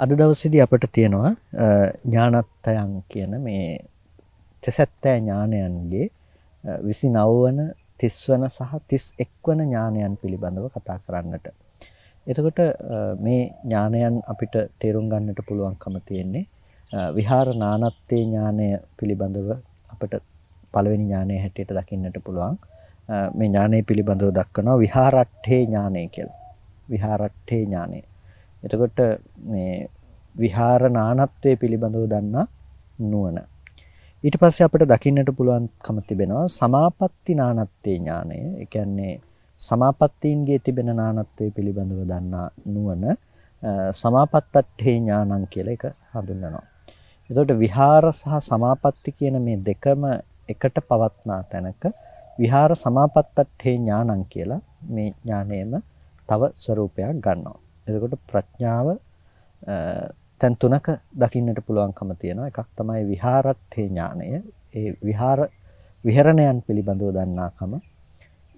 අද දවසේදී අපිට තියෙනවා ඥානත්තයන් කියන මේ තෙසැත්තෑ ඥානයන්ගේ 29 වන 30 වන සහ 31 වන ඥානයන් පිළිබඳව කතා කරන්නට. එතකොට මේ ඥානයන් අපිට තේරුම් ගන්නට පුළුවන්කම තියෙන්නේ විහාර නානත්තේ ඥානය පිළිබඳව අපිට පළවෙනි ඥානය හැටියට දකින්නට පුළුවන්. මේ ඥානය පිළිබඳව දක්වනවා විහාරට්ඨේ ඥානය කියලා. විහාරට්ඨේ ඥානය. එතකොට මේ විහාර නානත්වයේ පිළිබඳව දන්නා නුවණ. ඊට පස්සේ අපිට දකින්නට පුළුවන්කම තිබෙනවා සමාපatti නානත්තේ ඥානය. ඒ කියන්නේ සමාපත්තීන්ගේ තිබෙන නානත්වයේ පිළිබඳව දන්නා නුවණ සමාපත්තට්ඨේ ඥානං කියලා එක හඳුන්වනවා. එතකොට විහාර සහ සමාපatti කියන මේ දෙකම එකට පවත්නා තැනක විහාර සමාපත්තට්ඨේ ඥානං කියලා මේ ඥානයම තව ස්වરૂපයක් ගන්නවා. එතකොට ප්‍රඥාව තැන් තුනක දකින්නට පුළුවන්කම තියෙනවා. එකක් තමයි විහාරට්ඨේ ඥානය. ඒ විහාර විහරණයන් පිළිබඳව දන්නාකම.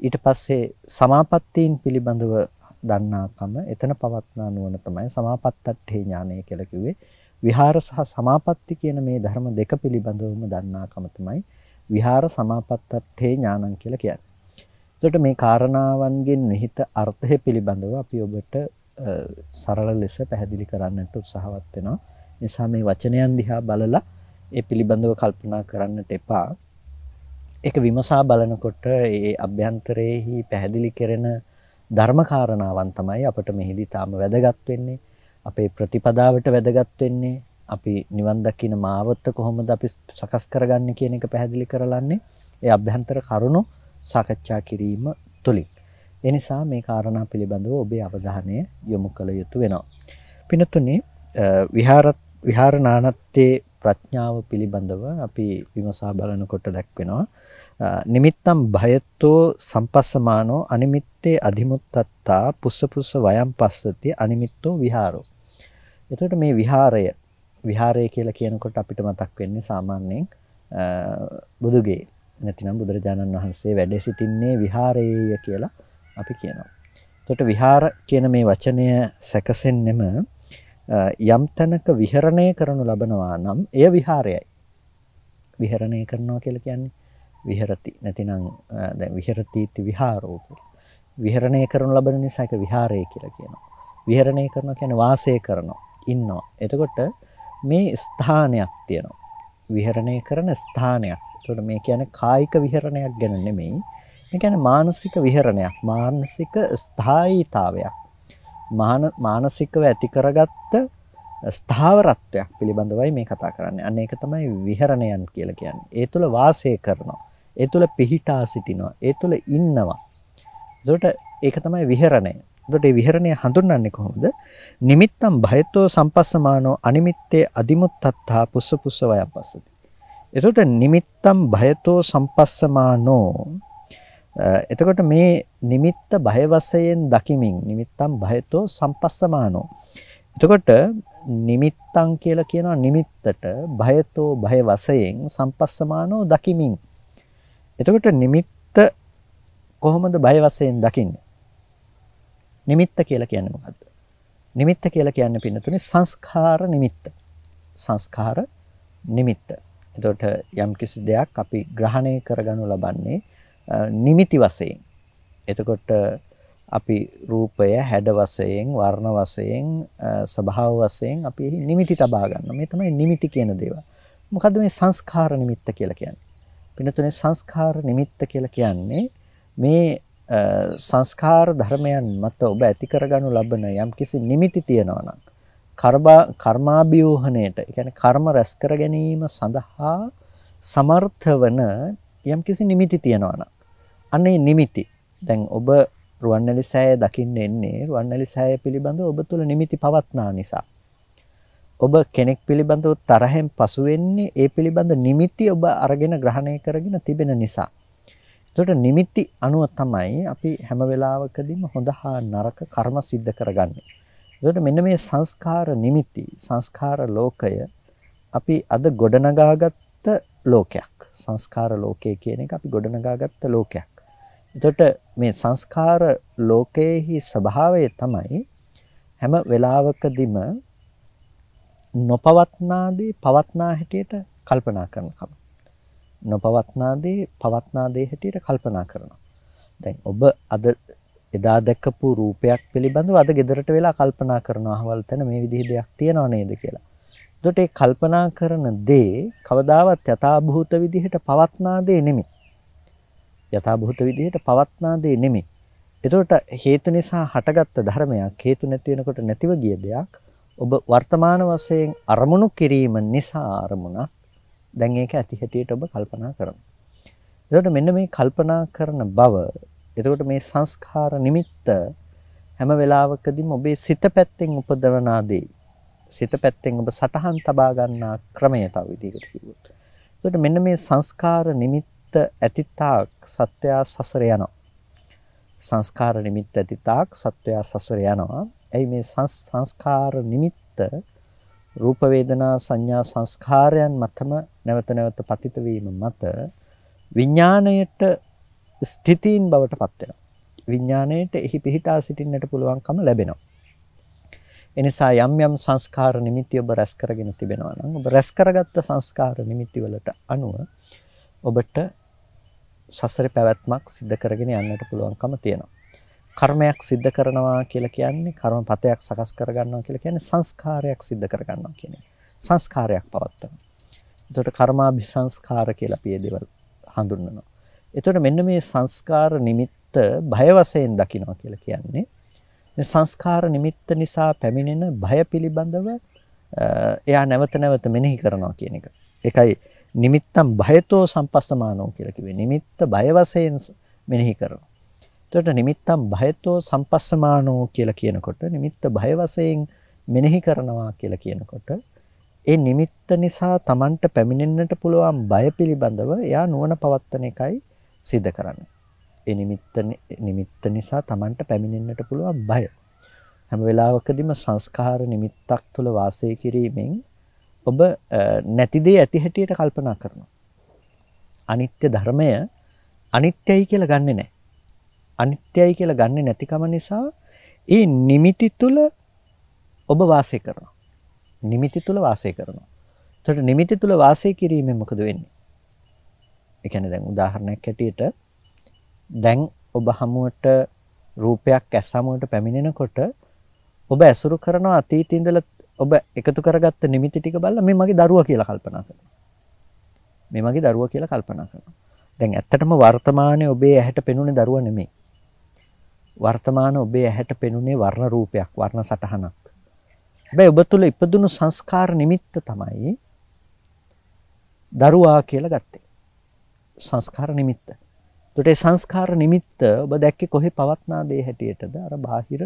ඊට පස්සේ සමාපත්තීන් පිළිබඳව දන්නාකම. එතන පවත්නා නුවණ තමයි සමාපත්තට්ඨේ ඥානය කියලා කිව්වේ. විහාර සහ සමාපatti කියන මේ ධර්ම දෙක පිළිබඳවම දන්නාකම තමයි විහාර සමාපත්තට්ඨේ ඥානං කියලා කියන්නේ. එතකොට මේ කාරණාවන්ගෙන් නිහිත අර්ථය පිළිබඳව අපි ඔබට සරල ලෙස පැහැදිලි කරන්නට උත්සාහවත් වෙනවා. නිසා මේ වචනයන් දිහා බලලා ඒ පිළිබඳව කල්පනා කරන්නට එපා. ඒක විමසා බලනකොට ඒ අභ්‍යන්තරයේහි පැහැදිලි කෙරෙන ධර්ම කාරණාවන් තමයි අපට මෙහිදී තාම වැදගත් වෙන්නේ. අපේ ප්‍රතිපදාවට වැදගත් වෙන්නේ. අපි නිවන් දකින්න මාවත කොහොමද අපි සකස් කරගන්නේ කියන එක පැහැදිලි කරලන්නේ. ඒ අභ්‍යන්තර කරුණු සාකච්ඡා කිරීම තුලින්. ඒ නිසා මේ කාරණා පිළිබඳව ඔබේ අවධානය යොමු කළ යුතු වෙනවා. පිනතුනේ විහාර විහාර නානත්තේ ප්‍රඥාව පිළිබඳව අපි විමසා බලනකොට දැක්වෙනවා. නිමිත්තම් භයතෝ සම්පස්සමානෝ අනිමිත්තේ අධිමුත්තත්තා පුස්ස පුස්ස වයම් පස්සති අනිමිත්තෝ විහාරෝ. එතකොට මේ විහාරය විහාරය කියලා කියනකොට අපිට මතක් වෙන්නේ සාමාන්‍යයෙන් බුදුගේ නැතිනම් බුදුරජාණන් වහන්සේ වැඩ සිටින්නේ විහාරයේය කියලා අපි කියනවා. එතකොට විහාර කියන මේ වචනය සැකසෙන්නෙම යම් තැනක විහරණය කරනු ලබනවා නම් එය විහාරයයි. විහරණය කරනවා කියලා කියන්නේ විහෙරති නැතිනම් දැන් විහෙරතිති විහාරෝ කියලා. විහරණය කරනු ලබන නිසා ඒක විහාරය කියලා කියනවා. විහරණය කරනවා කියන්නේ වාසය කරනවා, ඉන්නවා. එතකොට මේ ස්ථානයක් තියෙනවා. විහරණය කරන ස්ථානයක්. එතකොට මේ කියන්නේ කායික විහරණයක් ගැන නෙමෙයි. ඒ කියන්නේ මානසික විහරණයක්, මානසික ස්ථායීතාවයක්. මානසිකව ඇති කරගත්ත ස්ථාවරත්වයක් පිළිබඳවයි මේ කතා කරන්නේ. අන්න ඒක තමයි විහරණයන් කියලා කියන්නේ. ඒ තුල වාසය කරනවා. ඒ තුල පිහිටා සිටිනවා. ඒ තුල ඉන්නවා. එතකොට ඒක තමයි විහරණය. එතකොට මේ විහරණය හඳුන්වන්නේ කොහොමද? නිමිත්තම් භයතෝ සම්පස්සමානෝ අනිමිත්තේ අදිමුත්තත්තා පුස්ස පුස්ස වයම් පස්සති. එතකොට නිමිත්තම් භයතෝ සම්පස්සමානෝ එතකොට මේ නිමිත්ත බය වශයෙන් දකිමින් නිමිත්තම් භයතෝ සම්පස්සමානෝ. එතකොට නිමිත්තං කියලා කියනවා නිමිත්තට භයතෝ භය වශයෙන් සම්පස්සමානෝ දකිමින්. එතකොට නිමිත්ත කොහොමද බය වශයෙන් දකින්නේ? නිමිත්ත කියලා කියන්නේ මොකද්ද? නිමිත්ත කියලා කියන්නේ පින්නතුනේ සංස්කාර නිමිත්ත. සංස්කාර නිමිත්ත. එතකොට යම් කිසි දෙයක් අපි ග්‍රහණය කරගනු ලබන්නේ නිමිති වශයෙන්. එතකොට අපි රූපය හැඩ වශයෙන්, වර්ණ වශයෙන්, ස්වභාව වශයෙන් අපි නිමිති තබා ගන්නවා. මේ තමයි නිමිති කියන දේවල්. මොකද්ද මේ සංස්කාර නිමිත්ත කියලා කියන්නේ? පිනතුනේ සංස්කාර නිමිත්ත කියලා කියන්නේ මේ සංස්කාර ධර්මයන් මත ඔබ ඇති කරගනු ලබන යම්කිසි නිමිති තියෙනවා නම් කර්මා කර්මාභියෝහණයට, ඒ කියන්නේ කර්ම රැස් කර ගැනීම සඳහා සමර්ථ වන යම්කිසි නිමිති තියෙනවා නම් අනේ නිමිති. දැන් ඔබ රුවන්වැලි සෑය දකින්න එන්නේ රුවන්වැලි සෑය පිළිබඳව ඔබ තුල නිමිති පවත්නා නිසා. ඔබ කෙනෙක් පිළිබඳව තරහෙන් පසු වෙන්නේ ඒ පිළිබඳ නිමිති ඔබ අරගෙන ග්‍රහණය කරගෙන තිබෙන නිසා. එතකොට නිමිති අනුව තමයි අපි හැම වෙලාවකදීම හොඳ හා නරක කර්ම સિદ્ધ කරගන්නේ. එතකොට මෙන්න මේ සංස්කාර නිමිති සංස්කාර ලෝකය අපි අද ගොඩනගාගත්ත ලෝකයක්. සංස්කාර ලෝකය කියන එක අපි ගොඩනගාගත්ත ලෝකයක්. එතකොට මේ සංස්කාර ලෝකයේහි ස්වභාවය තමයි හැම වෙලාවකදීම නොපවත්නාදී පවත්නා හැටියට කල්පනා කරනකම. නොපවත්නාදී පවත්නා දේ හැටියට කල්පනා කරනවා. දැන් ඔබ අද එදා දැකපු රූපයක් පිළිබඳව අද ගෙදරට වෙලා කල්පනා කරනවා අහවල් තැන මේ විදිහ දෙයක් තියනව නේද කියලා. එතකොට ඒ කල්පනා කරන දේ කවදාවත් යථාභූත විදිහට පවත්නා දේ නෙමෙයි. යථාභූත විදිහට පවත්නා දේ නෙමෙයි. එතකොට හේතු නිසා හටගත්ත ධර්මයක් හේතු නැති වෙනකොට නැතිව ගිය දෙයක් ඔබ වර්තමාන වශයෙන් අරමුණු කිරීම නිසා අරමුණක් දැන් ඒක ඇති හැටියට ඔබ කල්පනා කරනවා. එතකොට මෙන්න මේ කල්පනා කරන බව එතකොට මේ සංස්කාර නිමිත්ත හැම වෙලාවකදීම ඔබේ සිත පැත්තෙන් උපදවනාදී සිත පැත්තෙන් ඔබ සටහන් තබා ගන්නා ක්‍රමය තව විදිහකට කිව්වොත්. එතකොට මෙන්න මේ සංස්කාර නිමිත්ත ඇතිතාක් සත්‍යය සසර යනවා. සංස්කාර නිමිත්ත ඇතිතාක් සත්‍යය සසර යනවා. ඇයි මේ සංස්කාර නිමිත්ත රූප වේදනා සංඥා සංස්කාරයන් මතම නැවත නැවත පතිත වීම මත විඥාණයට ස්ථಿತಿයින් බවට පත් වෙනවා. විඥාණයට එහි පිහිටා සිටින්නට පුළුවන්කම ලැබෙනවා. එනිසා යම් යම් සංස්කාර නිමිති ඔබ රැස් කරගෙන තිබෙනවා නම් ඔබ රැස් කරගත්ත සංස්කාර නිමිති වලට අනුව ඔබට සසරේ පැවැත්මක් සිද්ධ කරගෙන යන්නට පුළුවන්කම තියෙනවා. කර්මයක් සිද්ධ කරනවා කියලා කියන්නේ කර්මපතයක් සකස් කරගන්නවා කියලා කියන්නේ සංස්කාරයක් සිද්ධ කරගන්නවා කියන එක. සංස්කාරයක් පවත්වනවා. එතකොට කර්මාභිසංස්කාර කියලා අපි දේවල් හඳුන්වනවා. එතකොට මෙන්න මේ සංස්කාර නිමිත්ත භය වශයෙන් දකිනවා කියලා කියන්නේ මේ සංස්කාර නිමිත්ත නිසා පැමිණෙන භය පිළිබඳව එයා නැවත නැවත මෙනෙහි කරනවා කියන එක. ඒකයි නිමිත්තම් භයතෝ සම්පස්සමානෝ කියලා කිව්වේ. නිමිත්ත බය වශයෙන් මෙනෙහි කරනවා. එතකොට නිමිත්තම් භයතෝ සම්පස්සමානෝ කියලා කියනකොට නිමිත්ත බය වශයෙන් මෙනෙහි කරනවා කියලා කියනකොට ඒ නිමිත්ත නිසා Tamanට පැමිණෙන්නට පුළුවන් බය පිළිබඳව එයා නුවණ පවත්වන එකයි සිද්ධ කරන්නේ. ඒ නිමිත්ත නිමිත්ත නිසා Tamanට පැමිණෙන්නට පුළුවන් බය. හැම වෙලාවකදීම සංස්කාර නිමිත්තක් තුළ වාසය කිරීමෙන් ඔබ නැති දේ ඇති හැටියට කල්පනා කරනවා. අනිත්‍ය ධර්මය අනිත්‍යයි කියලා ගන්නෙ නැහැ. අනිත්‍යයි කියලා ගන්නෙ නැතිකම නිසා ඒ නිමිති තුල ඔබ වාසය කරනවා. නිමිති තුල වාසය කරනවා. එතකොට නිමිති තුල වාසය කිරීමෙන් මොකද වෙන්නේ? ඒ කියන්නේ දැන් උදාහරණයක් ඇටියට දැන් ඔබ හමුවට රූපයක් ඇස් හමුවට පැමිණෙනකොට ඔබ ඇසුරු කරන අතීතයේ ඉඳලා ඔබ එකතු කරගත්ත නිමිති ටික බලලා මේ මගේ දරුවා කියලා කල්පනා කරනවා. මේ මගේ දරුවා කියලා කල්පනා කරනවා. දැන් ඇත්තටම වර්තමානයේ ඔබේ ඇහැට පෙනුනේ දරුවා නෙමෙයි. වර්තමාන ඔබේ ඇහැට පෙනුනේ වර්ණ රූපයක්, වර්ණ සටහනක්. හැබැයි ඔබ තුල ඉපදුණු සංස්කාර නිමිත්ත තමයි දරුවා කියලා ගත්තේ. සංස්කාර නිමිත්ත. ඒකට ඒ සංස්කාර නිමිත්ත ඔබ දැක්කේ කොහේ පවත්නා දේ හැටියටද? අර බාහිර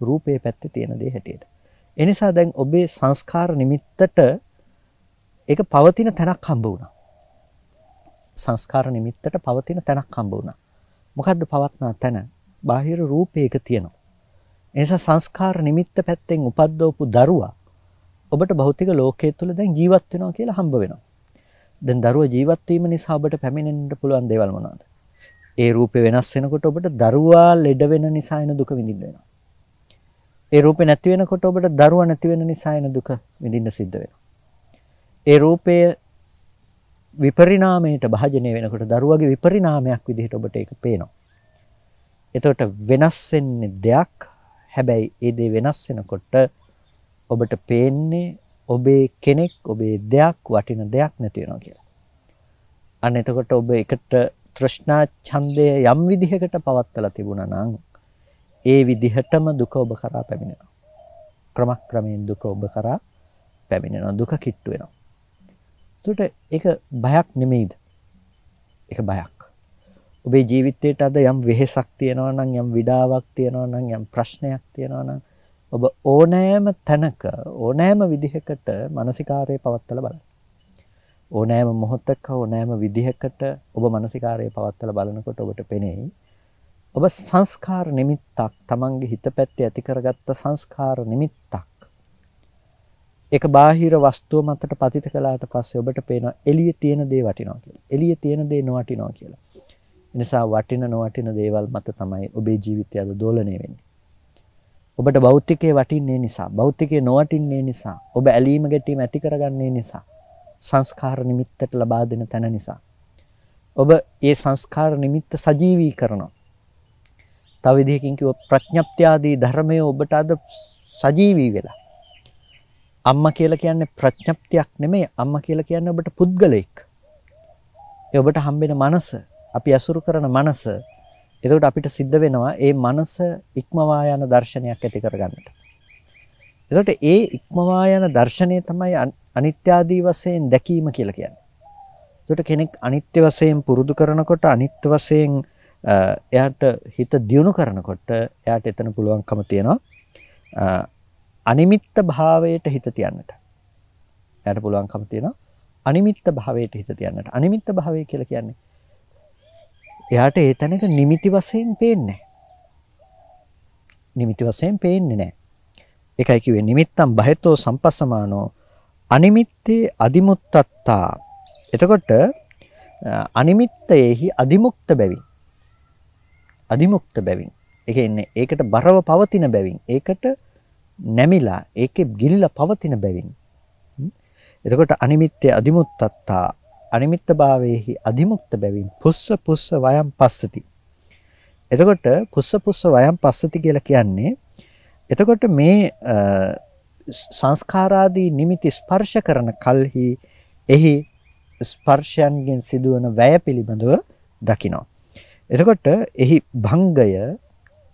රූපේ පැත්තේ තියෙන දේ හැටියට. එනිසා දැන් ඔබේ සංස්කාර නිමිත්තට ඒක පවතින තැනක් හම්බ වුණා. සංස්කාර නිමිත්තට පවතින තැනක් හම්බ වුණා. මොකද්ද පවත්නා තැන? බාහිර රූපයක තියෙනවා. එනිසා සංස්කාර නිමිත්ත පැත්තෙන් උපද්දවපු දරුවා ඔබට භෞතික ලෝකයේ තුල දැන් ජීවත් වෙනවා කියලා හම්බ වෙනවා. දැන් දරුවා ජීවත් වීම නිසා ඔබට පැමිණෙන්න පුළුවන් දේවල් මොනවාද? ඒ රූපේ වෙනස් වෙනකොට ඔබට දරුවා ලෙඩ වෙන නිසා එන දුක විඳින්න වෙනවා. ඒ රූපේ නැති වෙනකොට ඔබට දරුවා නැති වෙන නිසා එන දුක විඳින්න සිද්ධ වෙනවා. ඒ රූපය විපරිණාමයට භාජනය වෙනකොට දරුවගේ විපරිණාමයක් විදිහට ඔබට ඒක පේනවා. එතකොට වෙනස් වෙන්නේ දෙයක්. හැබැයි ඒ දේ වෙනස් වෙනකොට ඔබට පේන්නේ ඔබේ කෙනෙක් ඔබේ දෙයක් වටින දෙයක් නැති වෙනවා කියලා. අන්න එතකොට ඔබ එකට තෘෂ්ණා ඡන්දය යම් විදිහකට පවත්තලා තිබුණා නම් ඒ විදිහටම දුක ඔබ කරා පැමිණෙනවා. ක්‍රමක්‍රමයෙන් දුක ඔබ කරා පැමිණෙනවා. දුක කිට්ටු වෙනවා. එතකොට ඒක බයක් නෙමෙයිද? ඒක බයක්. ඔබේ ජීවිතේට අද යම් වෙහෙසක් තියෙනවා නම් යම් විඩාවක් තියෙනවා නම් යම් ප්‍රශ්නයක් තියෙනවා නම් ඔබ ඕනෑම තැනක ඕනෑම විදිහකට මානසිකාරය පවත්වලා බලන්න. ඕනෑම මොහොතක ඕනෑම විදිහකට ඔබ මානසිකාරය පවත්වලා බලනකොට ඔබට පෙනෙයි ඔබ සංස්කාර නිමිත්තක් තමන්ගේ හිත පැත්තේ ඇති කරගත්ත සංස්කාර නිමිත්තක් ඒක බාහිර වස්තුව මතට පතිත කළාට පස්සේ ඔබට පේනවා එළියේ තියෙන දේ වටිනවා කියලා. එළියේ තියෙන දේ නොවටිනවා කියලා. ඒ නිසා වටින නොවටින දේවල් මත තමයි ඔබේ ජීවිතය අද දෝලණය වෙන්නේ. ඔබට භෞතිකයේ වටින්නේ නිසා, භෞතිකයේ නොවටින්නේ නිසා, ඔබ ඇලීම ගැටීම ඇති කරගන්නේ නිසා, සංස්කාර නිමිත්තට ලබා දෙන තැන නිසා. ඔබ ඒ සංස්කාර නිමිත්ත සජීවී කරනවා. තව විදිහකින් කිව්ව ප්‍රඥප්ති ආදී ධර්මයේ ඔබට අද සජීවී වෙලා. අම්මා කියලා කියන්නේ ප්‍රඥප්තියක් නෙමෙයි අම්මා කියලා කියන්නේ ඔබට පුද්ගලෙක්. ඒ ඔබට හම්බෙන මනස, අපි අසුරු කරන මනස. එතකොට අපිට සිද්ධ වෙනවා ඒ මනස ඉක්මවා යන දර්ශනයක් ඇති කරගන්නට. එතකොට ඒ ඉක්මවා යන දර්ශනය තමයි අනිත්‍ය ආදී වශයෙන් දැකීම කියලා කියන්නේ. එතකොට කෙනෙක් අනිත්‍ය වශයෙන් පුරුදු කරනකොට අනිත්‍ය වශයෙන් එයාට හිත දියුණු කරනකොට එයාට එතන පුළුවන්කම තියෙනවා අනිමිත්ත භාවයට හිත තියන්නට. එයාට පුළුවන්කම තියෙනවා අනිමිත්ත භාවයට හිත තියන්නට. අනිමිත්ත භාවය කියලා කියන්නේ එයාට ඒ තැනක නිමිති වශයෙන් පේන්නේ නිමිති වශයෙන් පේන්නේ නැහැ. ඒකයි කිව්වේ නිමිත්තම් බහෙතෝ සම්පස්සමානෝ අනිමිත්තේ අදිමුත්තත්තා. එතකොට අනිමිත්තයේහි අදිමුක්ත බැවින් අදිමුක්ත බැවින්. ඒ කියන්නේ ඒකට බරව පවතින බැවින්. ඒකට නැමිලා ඒකේ ගිල්ල පවතින බැවින්. එතකොට අනිමිත්‍ය අදිමුත්තත්තා අනිමිත්ත භාවයේහි අදිමුක්ත බැවින්. පුස්ස පුස්ස වයම් පස්සති. එතකොට පුස්ස පුස්ස වයම් පස්සති කියලා කියන්නේ එතකොට මේ සංස්කාරාදී නිමිති ස්පර්ශ කරන කල්හි එහි ස්පර්ශයන්ගෙන් සිදුවන වැය පිළිබඳව දකිනවා. එතකොට එහි භංගය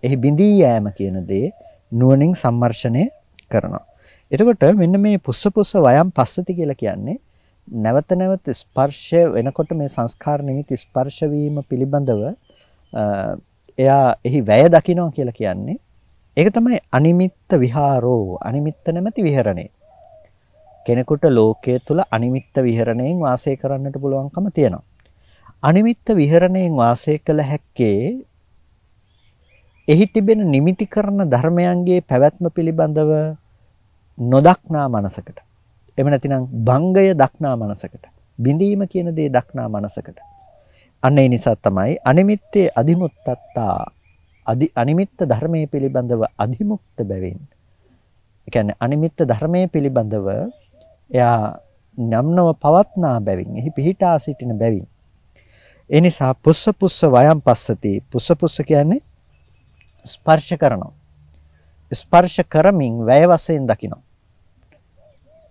එහි බිඳී යෑම කියන දේ නුවණින් සම්මර්ෂණය කරනවා. එතකොට මෙන්න මේ පුස්ස පුස්ස වයම් පස්සති කියලා කියන්නේ නැවත නැවත ස්පර්ශ වෙනකොට මේ සංස්කාර නිමිති ස්පර්ශ වීම පිළිබඳව එයා එහි වැය දකිනවා කියලා කියන්නේ ඒක තමයි අනිමිත්ත විහාරෝ අනිමිත්ත නැමැති විහරණය. කෙනෙකුට ලෝකයේ තුල අනිමිත්ත විහරණයෙන් වාසය කරන්නට පුළුවන්කම තියෙනවා. අනිමිත්ත විහරණයෙන් වාසය කළ හැක්කේ එහි තිබෙන නිමිති කරන ධර්මයන්ගේ පැවැත්ම පිළිබඳව නොදක්නා මනසකට. එහෙම නැතිනම් භංගය දක්නා මනසකට. බිඳීම කියන දේ දක්නා මනසකට. අන්න ඒ නිසා තමයි අනිමිත්තේ අදිමුත්තත්තා අදි අනිමිත්ත ධර්මයේ පිළිබඳව අදිමුක්ත බැවින්. ඒ කියන්නේ අනිමිත්ත ධර්මයේ පිළිබඳව එයා නම්නව පවත්නා බැවින් එහි පිහිටා සිටින බැවින් ඒ නිසා පුස්ස පුස්ස වයම් පස්සති. පුස්ස පුස්ස කියන්නේ ස්පර්ශ කරනවා. ස්පර්ශ කරමින් වැය වශයෙන් දකිනවා.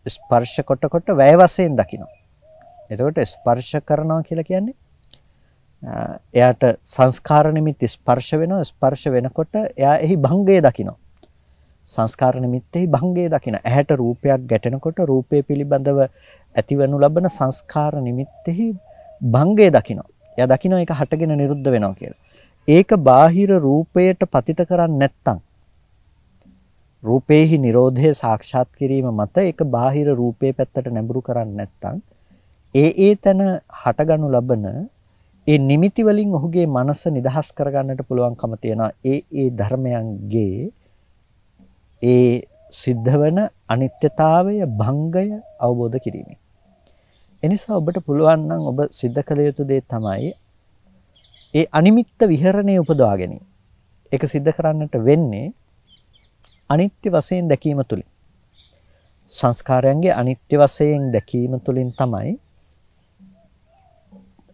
ස්පර්ශ කොට කොට වැය වශයෙන් දකිනවා. එතකොට ස්පර්ශ කරනවා කියලා කියන්නේ එයාට සංස්කාර නිමිති ස්පර්ශ වෙනවා ස්පර්ශ වෙනකොට එයා එහි භංගය දකිනවා සංස්කාර නිමිත්තෙහි භංගය දකින ඇහැට රූපයක් ගැටෙනකොට රූපය පිළිබඳව ඇතිවනු ලබන සංස්කාර නිමිත්තෙහි භංගය දකිනවා එයා දකිනවා ඒක හටගෙන නිරුද්ධ වෙනවා කියලා. ඒක බාහිර රූපයට පතිත කරන්නේ නැත්තම් රූපේහි Nirodhe සාක්ෂාත් කිරීම මත ඒක බාහිර රූපේ පැත්තට නැඹුරු කරන්නේ නැත්තම් ඒ ඒ තන හටගනු ලබන ඒ නිමිති වලින් ඔහුගේ මනස නිදහස් කරගන්නට පුළුවන්කම තියෙනවා ඒ ඒ ධර්මයන්ගේ ඒ සිද්ධ වෙන අනිත්‍යතාවය භංගය අවබෝධ කිරීමෙන් එනිසා ඔබට පුළුවන් නම් ඔබ සිද්ධ කළ යුතු දේ තමයි ඒ අනිමිත්ත විහරණය උපදවා ගැනීම. ඒක සිද්ධ කරන්නට වෙන්නේ අනිත්‍ය වශයෙන් දැකීම තුලින්. සංස්කාරයන්ගේ අනිත්‍ය වශයෙන් දැකීම තුලින් තමයි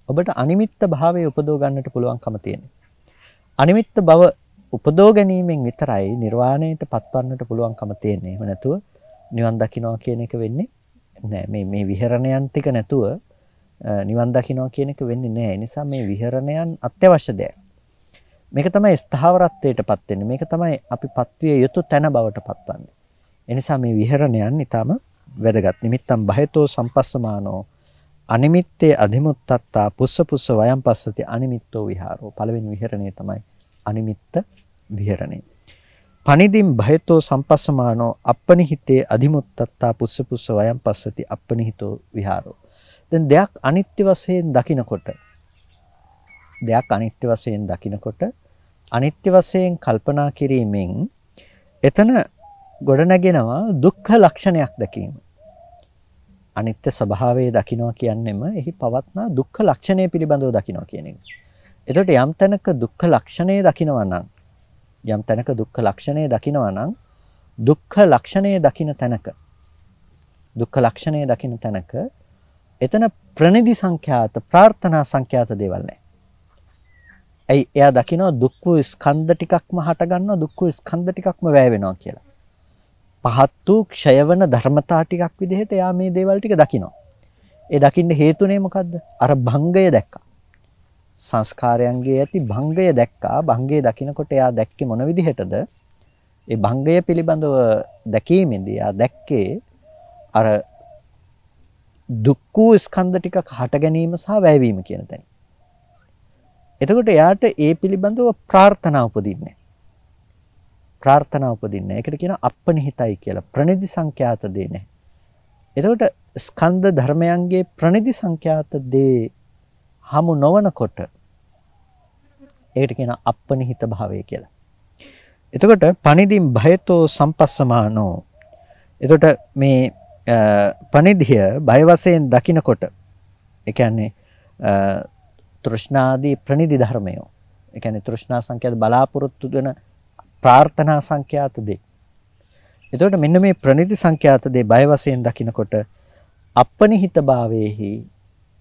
ඔබට අනිමිත්ත භාවය උපදව ගන්නට පුළුවන්කම තියෙන්නේ. අනිමිත්ත බව උපදව ගැනීමෙන් විතරයි නිර්වාණයට පත්වන්නට පුළුවන්කම තියෙන්නේ. එහෙම නැතුව නිවන් දකින්නවා කියන එක වෙන්නේ නෑ මේ මේ විහරණයන් ටික නැතුව නිවන් දකින්නවා කියන එක වෙන්නේ නෑ. ඒ නිසා මේ විහරණයන් අත්‍යවශ්‍ය දෙයක්. මේක තමයි ස්ථාවරත්වයටපත් වෙන්නේ. මේක තමයි අපි පත්විය යුතු තැන බවට පත්වන්නේ. ඒ නිසා මේ විහරණයන් ඊටම වැදගත්. නිමිත්තම් බහෙතෝ සම්පස්සමානෝ අනිමිත්තේ අධිමුත්තත්තා පුස්ස පුස්ස වයම් පස්සති අනිමිත්තෝ විහාරෝ. පළවෙනි විහරණය තමයි අනිමිත්ත විහරණය. පනිදින් භයතෝ සම්පස්සමානෝ අපනිහිතේ අධිමුත්තත්තා පුස්ස පුස්ස වයම් පස්සති අපනිහිතෝ විහාරෝ දැන් දෙයක් අනිත්‍ය වශයෙන් දකිනකොට දෙයක් අනිත්‍ය වශයෙන් දකිනකොට අනිත්‍ය වශයෙන් කල්පනා කිරීමෙන් එතන ගොඩනගෙනවා දුක්ඛ ලක්ෂණයක් දැකීම අනිත්‍ය ස්වභාවය දකිනවා කියන්නෙම එහි පවත්නා දුක්ඛ ලක්ෂණය පිළිබඳව දකිනවා කියන එක. එතකොට යම් තැනක දුක්ඛ ලක්ෂණය දකිනවා නම් යම් තැනක දුක්ඛ ලක්ෂණය දකිනවා නම් දුක්ඛ ලක්ෂණය දකින තැනක දුක්ඛ ලක්ෂණය දකින තැනක එතන ප්‍රනිදි සංඛ්‍යාත ප්‍රාර්ථනා සංඛ්‍යාත දේවල් නැහැ. ඇයි එයා දකිනවා දුක් වූ ස්කන්ධ ටිකක්ම හට ගන්නවා දුක් වූ ස්කන්ධ ටිකක්ම වැය වෙනවා කියලා. පහත් වූ ක්ෂයවන ධර්මතා ටිකක් විදිහට එයා මේ දේවල් ටික දකිනවා. ඒ දකින්න හේතුනේ මොකද්ද? අර භංගය දැක්කා. සංස්කාරයන්ගේ ඇති භංගය දැක්කා. භංගය දකිනකොට එයා දැක්කේ මොන විදිහටද? ඒ භංගය පිළිබඳව දැකීමේදී එයා දැක්කේ අර දුක් වූ ස්කන්ධ ටිකක් හට ගැනීම සහ වැයවීම කියන තැන. එතකොට එයාට ඒ පිළිබඳව ප්‍රාර්ථනා උපදින්නේ. ප්‍රාර්ථනා උපදින්නේ. ඒකට කියන අපනිහිතයි කියලා. ප්‍රනිදි සංඛ්‍යාත දේ නැහැ. එතකොට ස්කන්ධ ධර්මයන්ගේ ප්‍රනිදි සංඛ්‍යාත දේ හමු නොවනකොට ඒකට කියන අපනිහිත භාවය කියලා. එතකොට පනිදින් භයතෝ සම්පස්සමානෝ. එතකොට මේ පනිදිය බය වශයෙන් දකිනකොට ඒ කියන්නේ තෘෂ්ණාදී ප්‍රනිදි ධර්මය. ඒ කියන්නේ තෘෂ්ණා සංඛ්‍යාත බලාපොරොත්තු වෙන ප්‍රාර්ථනා සංඛ්‍යාත දේ. එතකොට මෙන්න මේ ප්‍රනිදි සංඛ්‍යාත දේ බය වශයෙන් දකිනකොට අපනිහිත භාවයේහි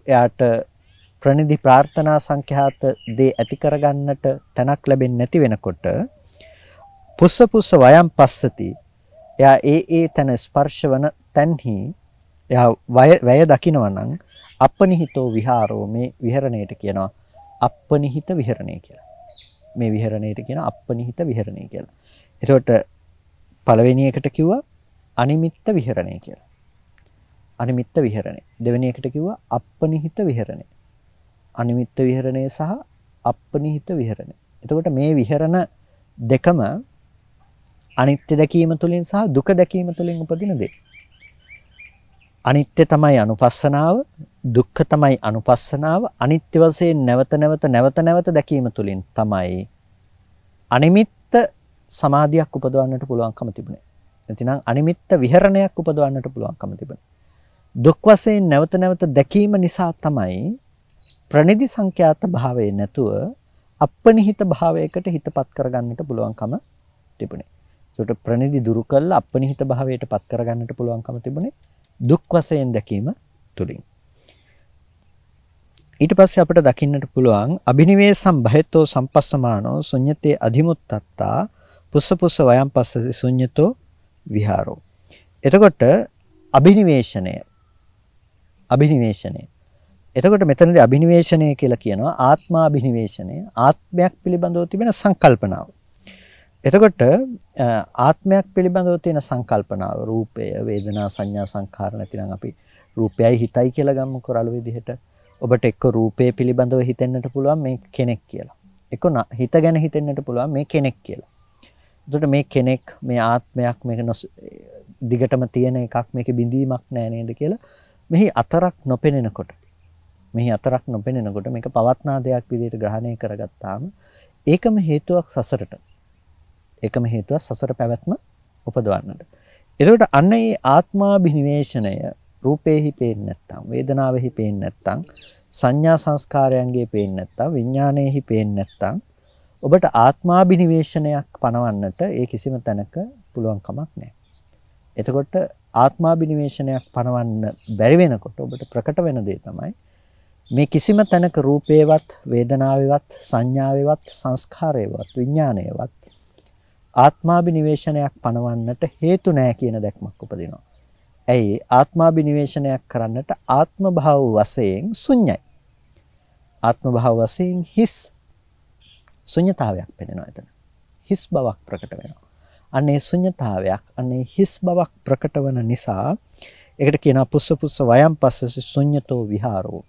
එයාට ප්‍රනිදි ප්‍රාර්ථනා සංඛ්‍යාත දේ ඇති කරගන්නට තැනක් ලැබෙන්නේ නැති වෙනකොට පුස්ස පුස්ස වයම් පස්සති එයා ඒ ඒ තන ස්පර්ශවන තන්හි එයා වැය දකිනවා නම් අපනිහිතෝ විහාරෝ මේ විහරණයට කියනවා අපනිහිත විහරණය කියලා. මේ විහරණයට කියන අපනිහිත විහරණය කියලා. එතකොට පළවෙනි එකට කිව්වා අනිමිත්ත විහරණය කියලා. අනිමිත්ත විහරණය. දෙවෙනි එකට කිව්වා අපනිහිත විහරණය. අනිමිත්ත විහරණය සහ අපනිහිත විහරණය. එතකොට මේ විහරණ දෙකම අනිත්‍ය දැකීම තුළින් සහ දුක දැකීම තුළින් උපදින දේ. අනිත්‍ය තමයි අනුපස්සනාව, දුක්ඛ තමයි අනුපස්සනාව. අනිත්‍ය වශයෙන් නැවත නැවත නැවත නැවත දැකීම තුළින් තමයි අනිමිත්ත සමාධියක් උපදවන්නට පුළුවන්කම තිබුණේ. නැතිනම් අනිමිත්ත විහරණයක් උපදවන්නට පුළුවන්කම තිබුණේ. දුක් වශයෙන් නැවත නැවත දැකීම නිසා තමයි ප්‍රනිදි සංඛ්‍යාත භාවයේ නැතුව අපනිහිත භාවයකට හිතපත් කරගන්නට පුළුවන්කම තිබුණේ. ඒකට ප්‍රනිදි දුරු කළා අපනිහිත භාවයට පත් කරගන්නට පුළුවන්කම තිබුණේ දුක් වශයෙන් දැකීම තුලින්. ඊට පස්සේ අපිට දකින්නට පුළුවන් අබිනිවේසම් භයතෝ සම්පස්සමානෝ ශුඤ්‍යතේ අධිමුත්තත්තා පුස්ස පුස්ස වයම් පස්සති ශුඤ්‍යතෝ විහාරෝ. එතකොට අබිනිවේෂණය අබිනිවේෂණය එතකොට මෙතනදී අබිනිවේෂණය කියලා කියනවා ආත්මාබිනිවේෂණය ආත්මයක් පිළිබඳව තිබෙන සංකල්පනාව. එතකොට ආත්මයක් පිළිබඳව තියෙන සංකල්පනාව රූපය වේදනා සංඥා සංඛාර නැතිනම් අපි රූපයයි හිතයි කියලා ගමු කරළු විදිහට ඔබට එක්ක රූපය පිළිබඳව හිතෙන්නට පුළුවන් මේ කෙනෙක් කියලා. එක්ක හිත ගැන හිතෙන්නට පුළුවන් මේ කෙනෙක් කියලා. එතකොට මේ කෙනෙක් මේ ආත්මයක් මේක දිගටම තියෙන එකක් මේකේ බිඳීමක් නෑ නේද කියලා මෙහි අතරක් නොපෙනෙනකොට මෙහි අතරක් නොපෙනෙනකොට මේක පවත්නා දෙයක් විදිහට ග්‍රහණය කරගත්තාම ඒකම හේතුවක් සසරට එකම හේතුව සසර පැවැත්ම උපදවන්නට. එතකොට අන්න ඒ ආත්මාභිනිවේෂණය රූපේහි පේන්නේ නැත්නම් වේදනාවෙහි පේන්නේ නැත්නම් සංඥා සංස්කාරයන්ගේ පේන්නේ නැත්නම් විඥානයේහි පේන්නේ නැත්නම් ඔබට ආත්මාභිනිවේෂණයක් පනවන්නට ඒ කිසිම තැනක පුළුවන් කමක් නැහැ. එතකොට ආත්මාභිනිවේෂණයක් පනවන්න බැරි වෙනකොට ඔබට ප්‍රකට වෙන දේ තමයි මේ කිසිම තැනක රූපේවත් වේදනාවේවත් සංඥාවේවත් සංස්කාරේවත් විඥානේවත් ආත්මාභිනිවේෂණයක් පනවන්නට හේතු නැහැ කියන දැක්මක් උපදිනවා. ඇයි ආත්මාභිනිවේෂණයක් කරන්නට ආත්ම භාව වශයෙන් ශුන්‍යයි. ආත්ම භාව වශයෙන් හිස් ශුන්‍යතාවයක් පෙනෙනවා එතන. හිස් බවක් ප්‍රකට වෙනවා. අනේ ශුන්‍යතාවයක් අනේ හිස් බවක් ප්‍රකට වන නිසා ඒකට කියනවා පුස්ස පුස්ස වයම් පස්ස ශුන්‍යතෝ විහාරෝ.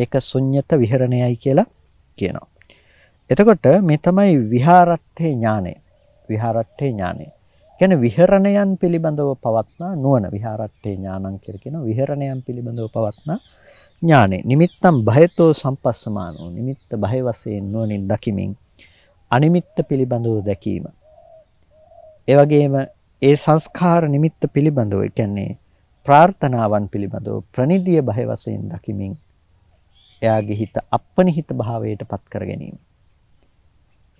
ඒක ශුන්‍යත විහරණයයි කියලා කියනවා. එතකොට මේ තමයි විහාරට්ඨේ ඥානය. විහාරට්ඨේ ඥානය. කියන්නේ විහරණයන් පිළිබඳව පවත්නා නුවණ විහාරට්ඨේ ඥානං කියලා කියන විහරණයන් පිළිබඳව පවත්නා ඥානෙ. නිමිත්තම් භයතෝ සම්පස්සමානෝ. නිමිත්ත භය වශයෙන් නුවණින් දකිමින් අනිමිත්ත පිළිබඳව දැකීම. ඒ වගේම ඒ සංස්කාර නිමිත්ත පිළිබඳව කියන්නේ ප්‍රාර්ථනාවන් පිළිබඳව ප්‍රනිදිය භය වශයෙන් දකිමින් එයාගේ හිත අපනිහිත භාවයට පත් කර ගැනීම.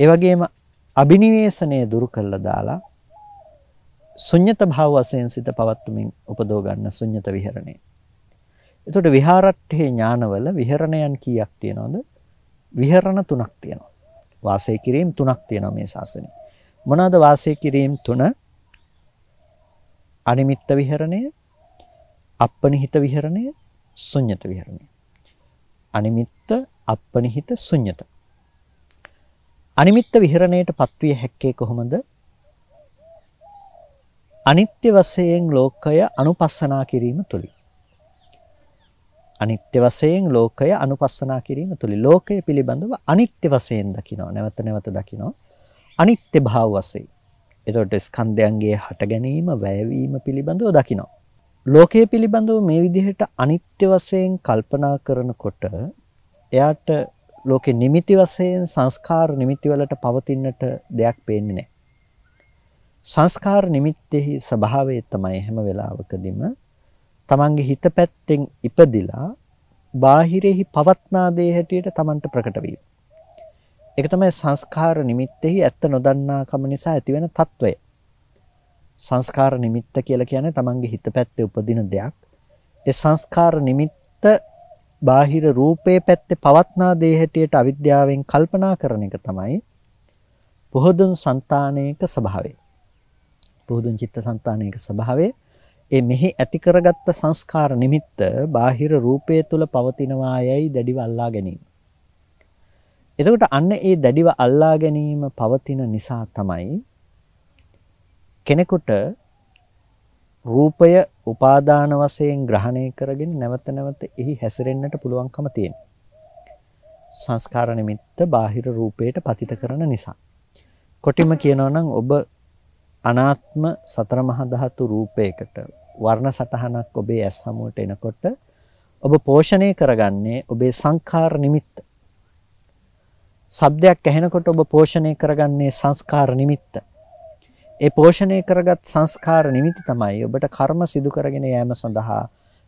ඒ වගේම අබිනිවේෂණය දුරු කළා දාලා ශුන්්‍යත භාව වශයෙන් සිත පවත්වමින් උපදව ගන්න ශුන්්‍යත විහරණය. එතකොට විහාරට්ඨේ ඥානවල විහරණයන් කීයක් තියෙනවද? විහරණ තුනක් තියෙනවා. වාසය කිරීම තුනක් තියෙනවා මේ ශාසනයේ. මොනවාද වාසය කිරීම තුන? අනිමිත්ත විහරණය, අප්පනිහිත විහරණය, ශුන්්‍යත විහරණය. අනිමිත්ත, අප්පනිහිත, ශුන්්‍යත. අනිමිත්ත විහරණයට පත්විය හැක්කේ කොහොමද? අනිත්‍ය වශයෙන් ලෝකය අනුපස්සනා කිරීම තුලින්. අනිත්‍ය වශයෙන් ලෝකය අනුපස්සනා කිරීම තුලින් ලෝකය පිළිබඳව අනිත්‍ය වශයෙන් දකිනවා. නැවත නැවත දකිනවා. අනිත්‍ය භාව වශයෙන්. එතකොට ස්කන්ධයන්ගේ හට ගැනීම, වැයවීම පිළිබඳව දකිනවා. ලෝකයේ පිළිබඳව මේ විදිහට අනිත්‍ය වශයෙන් කල්පනා කරනකොට එයාට ලෝකේ නිමිති වශයෙන් සංස්කාර නිමිති වලට පවතින්නට දෙයක් පේන්නේ නැහැ. සංස්කාර නිමිත්තේහි ස්වභාවය තමයි හැම වෙලාවකදීම තමන්ගේ හිත පැත්තෙන් ඉපදිලා බාහිරෙහි පවත්නා දේ හැටියට තමන්ට ප්‍රකට වීම. ඒක තමයි සංස්කාර නිමිත්තේහි ඇත්ත නොදන්නාකම නිසා ඇතිවෙන తত্ত্বය. සංස්කාර නිමිත්ත කියලා කියන්නේ තමන්ගේ හිත පැත්තේ උපදින දෙයක්. ඒ සංස්කාර නිමිත්ත බාහිර රූපේ පැත්තේ පවත්නා දේ හැටියට අවිද්‍යාවෙන් කල්පනා කරන එක තමයි පොහොදුන් సంతානයක ස්වභාවය. පොහොදුන් චිත්තසංතානයක ස්වභාවය ඒ මෙහි ඇති කරගත්ත සංස්කාර නිමිත්ත බාහිර රූපය තුල පවතිනවා යයි දැඩිව අල්ලා ගැනීම. එතකොට අන්න ඒ දැඩිව අල්ලා ගැනීම පවතින නිසා තමයි කෙනෙකුට රූපය උපාදාන වශයෙන් ග්‍රහණය කරගෙන නැවත නැවත එහි හැසිරෙන්නට පුළුවන්කම තියෙනවා. සංස්කාර නිමිත්ත බාහිර රූපයට පතිත කරන නිසා. කොටිම කියනවා නම් ඔබ අනාත්ම සතර මහා ධාතු රූපයකට වර්ණ සටහනක් ඔබේ ඇස් හමුවට එනකොට ඔබ පෝෂණය කරගන්නේ ඔබේ සංඛාර නිමිත්ත. ශබ්දයක් ඇහෙනකොට ඔබ පෝෂණය කරගන්නේ සංස්කාර නිමිත්ත. ඒ පෝෂණය කරගත් සංස්කාර නිමිති තමයි ඔබට කර්ම සිදු කරගෙන යාම සඳහා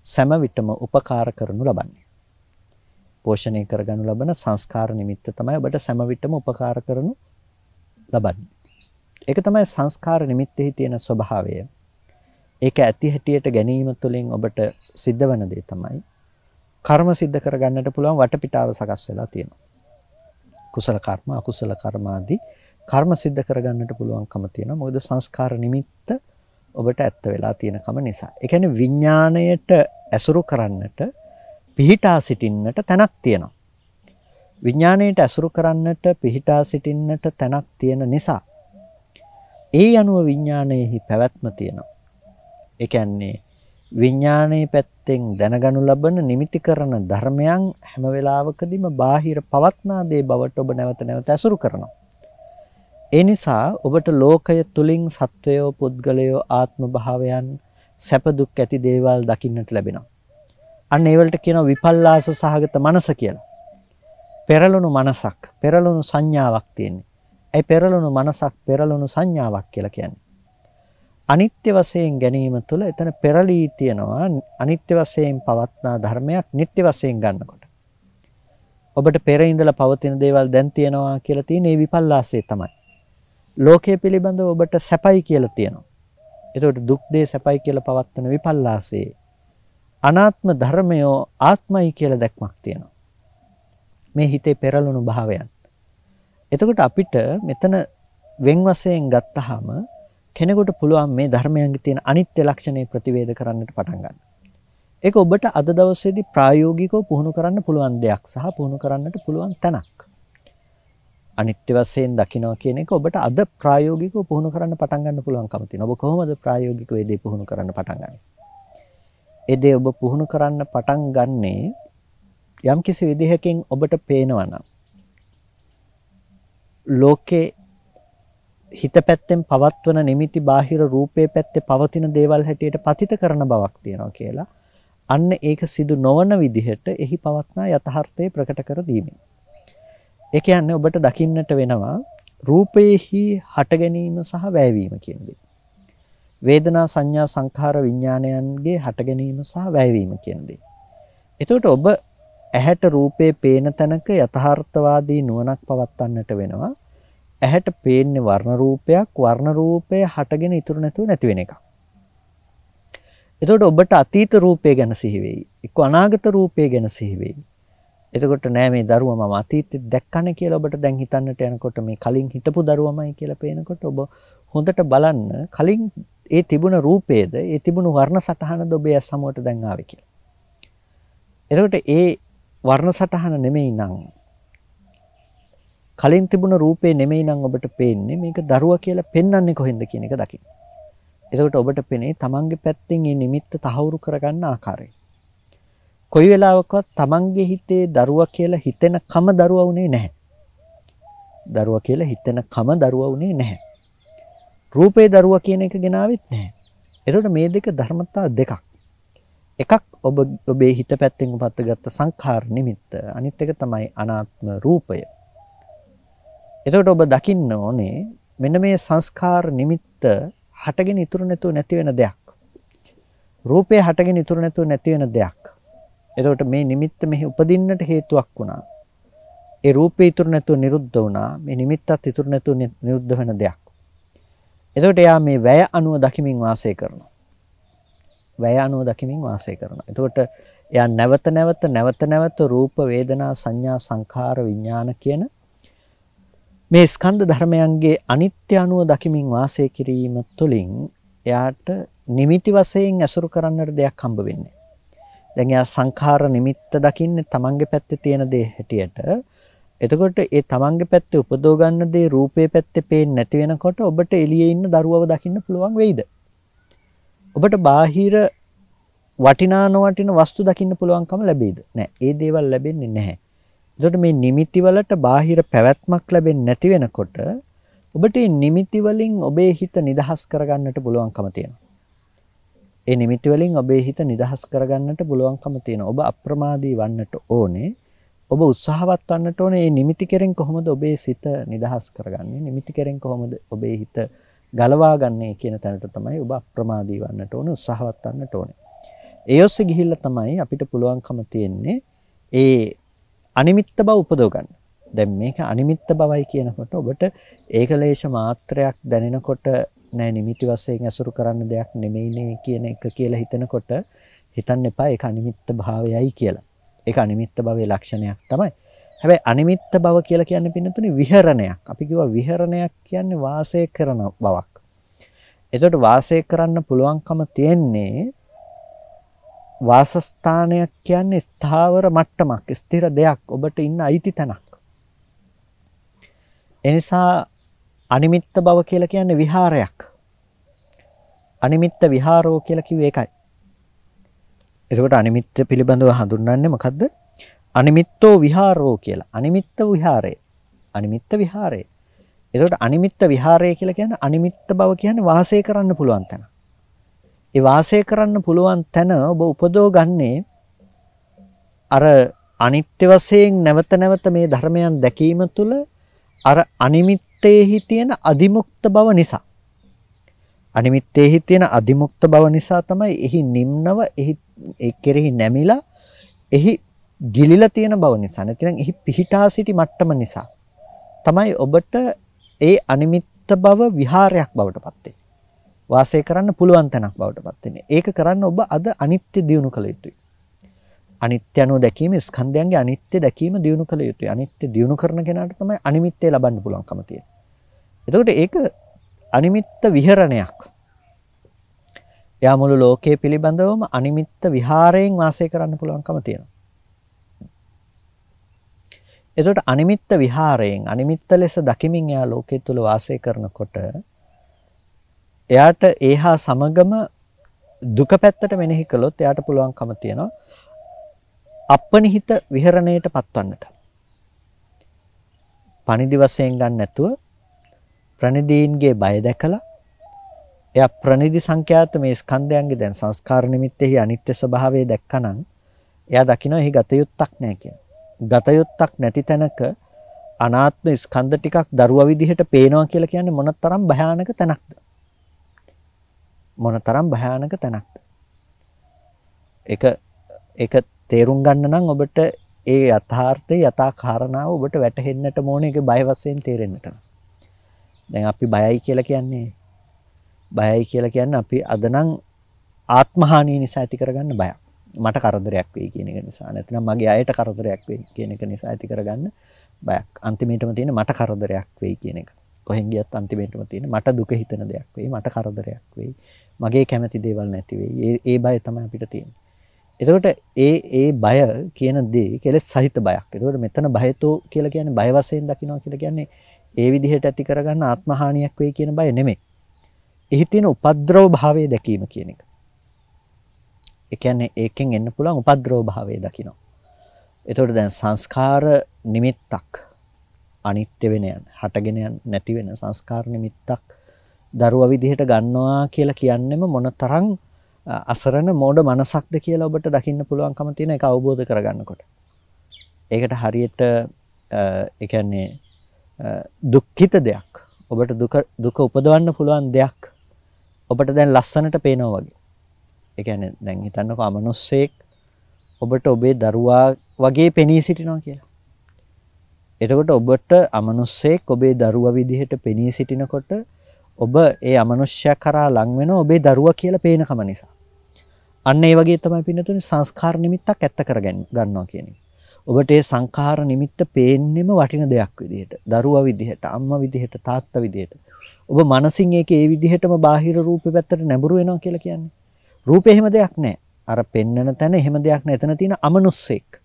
සෑම විටම උපකාර කරනු ලබන්නේ. පෝෂණය කරගනු ලබන සංස්කාර නිමිත්ත තමයි ඔබට සෑම විටම උපකාර කරනු ලබන්නේ. ඒක තමයි සංස්කාර නිමිත්තෙහි තියෙන ස්වභාවය. ඒක ඇති හැටියට ගැනීම තුළින් ඔබට සිද්ධ වෙන දේ තමයි කර්ම සිද්ධ කරගන්නට පුළුවන් වටපිටාව සකස් වෙලා තියෙනවා. කුසල කර්ම, අකුසල කර්ම ආදී කර්ම සිද්ධ කරගන්නට පුළුවන්කම තියෙනවා. මොකද සංස්කාර නිමිත්ත ඔබට ඇත්ත වෙලා තියෙනකම නිසා. ඒ කියන්නේ විඥාණයට ඇසුරු කරන්නට පිහිටා සිටින්නට තැනක් තියෙනවා. විඥාණයට ඇසුරු කරන්නට පිහිටා සිටින්නට තැනක් තියෙන නිසා ඒ අනුව විඥානයේහි පැවැත්ම තියෙනවා. ඒ කියන්නේ විඥානයේ පැත්තෙන් දැනගනු ලබන නිමිති කරන ධර්මයන් හැම වෙලාවකදීම බාහිර පවත්නා දේ බවට ඔබ නැවත නැවත ඇසුරු කරනවා. ඒ නිසා ඔබට ලෝකය තුලින් සත්වයෝ පුද්ගලයෝ ආත්ම භාවයන් සැප දුක් ඇති දේවල් දකින්නට ලැබෙනවා. අන්න ඒ වලට කියනවා විපල්ලාස සහගත මනස කියලා. පෙරළුණු මනසක්, පෙරළුණු සංඥාවක් තියෙන්නේ. ඒ පෙරළුණු මනසක් පෙරළුණු සංඥාවක් කියලා කියන්නේ. අනිත්‍ය වශයෙන් ගැනීම තුළ එතන පෙරලී තියෙනවා අනිත්‍ය වශයෙන් පවත්නා ධර්මයක් නිට්ටය වශයෙන් ගන්නකොට. ඔබට පෙර ඉඳලා පවතින දේවල් දැන් තියෙනවා කියලා තියෙන ඒ විපල්ලාසය තමයි. ලෝකයේ පිළිබඳව ඔබට සැපයි කියලා තියෙනවා. එතකොට දුක් දේ සැපයි කියලා පවත්වන විපල්ලාසයේ අනාත්ම ධර්මයෝ ආත්මයි කියලා දැක්මක් තියෙනවා. මේ හිතේ පෙරළුණු භාවයන්. එතකොට අපිට මෙතන වෙන් වශයෙන් ගත්තාම කෙනෙකුට පුළුවන් මේ ධර්මයන්ගේ තියෙන අනිත්‍ය ලක්ෂණය ප්‍රතිවේද කරන්නට පටන් ගන්න. ඒක ඔබට අද දවසේදී ප්‍රායෝගිකව පුහුණු කරන්න පුළුවන් දෙයක් සහ පුහුණු කරන්නට පුළුවන් තැනක්. අනිත්‍ය වශයෙන් දකිනවා කියන එක ඔබට අද ප්‍රායෝගිකව පුහුණු කරන්න පටන් ගන්න පුළුවන්කම තියෙනවා. ඔබ කොහොමද ප්‍රායෝගිකව ඒ දේ පුහුණු කරන්න පටන් ගන්නේ? ඒ දේ ඔබ පුහුණු කරන්න පටන් ගන්නේ යම්කිසි විදිහකින් ඔබට පේනවා නම් ලෝකේ හිත පැත්තෙන් පවත්වන නිමිති බාහිර රූපේ පැත්තේ පවතින දේවල් හැටියට පතිත කරන බවක් තියෙනවා කියලා. අන්න ඒක සිදු නොවන විදිහට එහි පවත්නා යථාර්ථය ප්‍රකට කර දීමෙන්. ඒ කියන්නේ ඔබට දකින්නට වෙනවා රූපේහි හට ගැනීම සහ වැයවීම කියන දේ. වේදනා සංඥා සංඛාර විඥානයන්ගේ හට ගැනීම සහ වැයවීම කියන දේ. එතකොට ඔබ ඇහැට රූපේ පේන තැනක යථාර්ථවාදී නුවණක් පවත්වන්නට වෙනවා. ඇහැට පේන්නේ වර්ණ රූපයක් වර්ණ රූපය හටගෙන ඉතුරු නැතුව නැති වෙන එකක්. එතකොට ඔබට අතීත රූපය ගැන සිහි වෙයි. එක්ක අනාගත රූපය ගැන සිහි වෙයි. එතකොට නෑ මේ දරුවා මම අතීතෙත් දැක්කනේ කියලා ඔබට දැන් හිතන්නට යනකොට මේ කලින් හිටපු දරුවමයි කියලා පේනකොට ඔබ හොඳට බලන්න කලින් ඒ තිබුණ රූපේද ඒ තිබුණු වර්ණ සටහනද ඔබේ ඇස් සමුවට දැන් ආවේ කියලා. එතකොට ඒ වර්ණ සටහන නෙමෙයි නං කලින් තිබුණ රූපේ නෙමෙයි නම් ඔබට පේන්නේ මේක දරුවා කියලා පෙන්වන්නේ කොහෙන්ද කියන එක දකින්න. එතකොට ඔබට පෙනේ තමන්ගේ පැත්තෙන් මේ නිමිත්ත තහවුරු කරගන්න ආකාරය. කොයි වෙලාවකවත් තමන්ගේ හිතේ දරුවා කියලා හිතෙන කම දරුවා උනේ නැහැ. දරුවා කියලා හිතෙන කම දරුවා උනේ නැහැ. රූපේ දරුවා කියන එක ගෙනාවෙත් නැහැ. එතකොට මේ දෙක ධර්මතා දෙකක්. එකක් ඔබ ඔබේ හිත පැත්තෙන් උපත්ගත්ත සංඛාර නිමිත්ත අනිත් එක තමයි අනාත්ම රූපය. එතකොට ඔබ දකින්න ඕනේ මෙන්න මේ සංස්කාර නිමිත්ත හටගෙන ඉතුරු නැතුව නැති වෙන දෙයක්. රූපය හටගෙන ඉතුරු නැතුව නැති වෙන දෙයක්. එතකොට මේ නිමිත්ත මෙහි උපදින්නට හේතුවක් වුණා. ඒ රූපේ ඉතුරු නැතුව නිරුද්ධ වුණා. මේ නිමිත්තත් ඉතුරු නැතුව නිරුද්ධ වෙන දෙයක්. එතකොට එයා මේ වැය අණුව දකිමින් වාසය කරනවා. වැය අණුව දකිමින් වාසය කරනවා. එතකොට එයා නැවත නැවත නැවත නැවත රූප වේදනා සංඥා සංඛාර විඥාන කියන මේ ස්කන්ධ ධර්මයන්ගේ අනිත්‍ය අනුව දකිමින් වාසය කිරීම තුළින් එයාට නිමිති වශයෙන් ඇසුරු කරන්නට දෙයක් හම්බ වෙන්නේ. දැන් එයා සංඛාර නිමිත්ත දකින්නේ තමන්ගේ පැත්තේ තියෙන දේ හැටියට. එතකොට ඒ තමන්ගේ පැත්තේ උපදව ගන්න දේ රූපේ පැත්තේ පේන්නේ නැති වෙනකොට ඔබට එළියේ ඉන්න දරුවව දකින්න පුළුවන් වෙයිද? ඔබට බාහිර වටිනා නොවටින වස්තු දකින්න පුළුවන්කම ලැබෙයිද? නැහැ. ඒ දේවල් ලැබෙන්නේ නැහැ. එතකොට මේ නිමිති වලට බාහිර පැවැත්මක් ලැබෙන්නේ නැති වෙනකොට ඔබට මේ නිමිති වලින් ඔබේ හිත නිදහස් කරගන්නට පුළුවන්කම තියෙනවා. ඒ නිමිති වලින් ඔබේ හිත නිදහස් කරගන්නට පුළුවන්කම තියෙනවා. ඔබ අප්‍රමාදී වන්නට ඕනේ. ඔබ උත්සාහවත් වන්නට ඕනේ මේ නිමිති කෙරෙන් කොහොමද ඔබේ සිත නිදහස් කරගන්නේ? නිමිති කෙරෙන් කොහොමද ඔබේ හිත ගලවා ගන්නේ කියන තැනට තමයි ඔබ අප්‍රමාදී වන්නට ඕනේ, උත්සාහවත් වන්නට ඕනේ. ඒ ඔස්සේ ගිහිල්ලා තමයි අපිට පුළුවන්කම තියෙන්නේ ඒ අනිමිත්ත බව උපදව ගන්න. දැන් මේක අනිමිත්ත බවයි කියනකොට ඔබට ඒකලේශ මාත්‍රයක් දැනෙනකොට නෑ නිමිති වශයෙන් ඇසුරු කරන්න දෙයක් නෙමෙයිනේ කියන එක කියලා හිතනකොට හිතන්න එපා ඒක අනිමිත්ත භාවයයි කියලා. ඒක අනිමිත්ත භවයේ ලක්ෂණයක් තමයි. හැබැයි අනිමිත්ත භව කියලා කියන්නේ පින්නතුනේ විහරණයක්. අපි කිව්වා විහරණයක් කියන්නේ වාසය කරන බවක්. එතකොට වාසය කරන්න පුළුවන්කම තියෙන්නේ වාසස්ථානයක් කියන්නේ ස්ථාවර මට්ටමක් ස්ථිර දෙයක් ඔබට ඉන්න අයිති තැනක්. එනිසා අනිමිත්ත බව කියලා කියන්නේ විහාරයක්. අනිමිත්ත විහාරෝ කියලා කිව්වේ ඒකයි. එතකොට අනිමිත්ත පිළිබඳව හඳුන්වන්නේ මොකද්ද? අනිමිත්තෝ විහාරෝ කියලා. අනිමිත්ත විහාරය. අනිමිත්ත විහාරය. එතකොට අනිමිත්ත විහාරය කියලා කියන්නේ අනිමිත්ත බව කියන්නේ වාසය කරන්න පුළුවන් තැන. ඒ වාසය කරන්න පුළුවන් තැන ඔබ උපදව ගන්නේ අර අනිත්‍ය වශයෙන් නැවත නැවත මේ ධර්මයන් දැකීම තුළ අර අනිමිත්තේහි තියෙන අදිමුක්ත බව නිසා. අනිමිත්තේහි තියෙන අදිමුක්ත බව නිසා තමයි එහි නිම්නව එහි ඒ කෙරෙහි නැමිලා එහි ගිලිලා තියෙන බව නිසා. නැතිනම් එහි පිහිටා සිටි මට්ටම නිසා තමයි ඔබට ඒ අනිමිත්ත බව විහාරයක් බවට පත් වෙන්නේ. වාසය කරන්න පුළුවන් තැනක් බවට පත් වෙන්නේ. ඒක කරන්න ඔබ අද අනිත්‍ය දියුණු කළ යුතුයි. අනිත්‍ය අනුව දැකීම ස්කන්ධයන්ගේ අනිත්‍ය දැකීම දියුණු කළ යුතුයි. අනිත්‍ය දියුණු කරන කෙනාට තමයි අනිමිත්‍ය ලබන්න පුළුවන්කම තියෙන්නේ. එතකොට ඒක අනිමිත්ත විහරණයක්. එයා මුළු ලෝකයේ පිළිබඳවම අනිමිත්ත විහාරයෙන් වාසය කරන්න පුළුවන්කම තියෙනවා. එතකොට අනිමිත්ත විහාරයෙන් අනිමිත්ත ලෙස දකිමින් එයා ලෝකයේ තුල වාසය කරනකොට එයාට ඒහා සමගම දුක පැත්තට මෙනෙහි කළොත් එයාට පුළුවන්කම තියෙනවා අපනිහිත විහරණයට පත්වන්නට. පණිදි වශයෙන් ගන්න නැතුව ප්‍රනිදීන්ගේ බය දැකලා එයා ප්‍රනිදි සංඛ්‍යාත මේ ස්කන්ධයන්ගේ දැන් සංස්කාර නිමිත්තෙහි අනිත්‍ය ස්වභාවය දැක්කනම් එයා දකිනවා එහි ගතයුත්තක් නැහැ කියන. ගතයුත්තක් නැති තැනක අනාත්ම ස්කන්ධ ටිකක් දරුවා විදිහට පේනවා කියලා කියන්නේ මොනතරම් භයානක තැනක්ද? මොනතරම් භයානක තැනක්ද ඒක ඒක තේරුම් ගන්න නම් ඔබට ඒ යථාර්ථයේ යථා කාරණාව ඔබට වැටහෙන්නට ඕනේ ඒක බය වශයෙන් තේරෙන්නට. දැන් අපි බයයි කියලා කියන්නේ බයයි කියලා කියන්නේ අපි අද නම් ආත්මහානිය නිසා ඇති කරගන්න බයක්. මට කරදරයක් වෙයි කියන එක නිසා. නැත්නම් මගේ අයට කරදරයක් වෙයි කියන එක නිසා ඇති කරගන්න බයක්. අන්තිමේටම තියෙන මට කරදරයක් වෙයි කියන එක. කොහෙන් ගියත් අන්තිමේටම තියෙන මට දුක හිතෙන දෙයක් වෙයි, මට කරදරයක් වෙයි. මගේ කැමති දේවල් නැති වෙයි. ඒ ඒ බය තමයි අපිට තියෙන්නේ. එතකොට ඒ ඒ බය කියන දේ කෙලෙස් සහිත බයක්. එතකොට මෙතන බයතෝ කියලා කියන්නේ බය වශයෙන් දකිනවා කියලා කියන්නේ ඒ විදිහට ඇති කරගන්න ආත්මහානියක් වෙයි කියන බය නෙමෙයි. එහි තියෙන උපද්‍රව භාවයේ දැකීම කියන එක. ඒ කියන්නේ ඒකෙන් එන්න පුළුවන් උපද්‍රව භාවයේ දකිනවා. එතකොට දැන් සංස්කාර නිමිත්තක් අනිත්‍ය වෙන යන, හටගෙන යන නැති වෙන සංස්කාර නිමිත්තක් දරුවා විදිහට ගන්නවා කියලා කියන්නෙම මොනතරම් අසරණ මෝඩ මනසක්ද කියලා ඔබට දකින්න පුළුවන්කම තියෙන එක අවබෝධ කරගන්නකොට. ඒකට හරියට ඒ කියන්නේ දුක්ඛිත දෙයක්. ඔබට දුක දුක උපදවන්න පුළුවන් දෙයක් ඔබට දැන් ලස්සනට පේනවා වගේ. ඒ කියන්නේ දැන් හිතන්නකෝ අමනුස්සයෙක් ඔබට ඔබේ දරුවා වගේ පෙනී සිටිනවා කියලා. එතකොට ඔබට අමනුස්සයෙක් ඔබේ දරුවා විදිහට පෙනී සිටිනකොට ඔබ ඒ අමනුෂ්‍යයා කරා ලං වෙන ඔබේ දරුවා කියලා පේනකම නිසා. අන්න ඒ වගේ තමයි පින්නතුනේ සංස්කාර නිමිත්තක් ඇත්ත කර ගන්නවා කියන එක. ඔබට ඒ සංඛාර නිමිත්ත පේන්නෙම වටින දෙයක් විදිහට. දරුවා විදිහට, අම්මා විදිහට, තාත්තා විදිහට. ඔබ මනසින් ඒක ඒ විදිහටම බාහිර රූපේ පැත්තට නැඹුරු වෙනවා කියලා කියන්නේ. රූපේ එහෙම දෙයක් නැහැ. අර පෙන්නන තැන එහෙම දෙයක් නැහැ. එතන තියෙන අමනුස්සෙක්.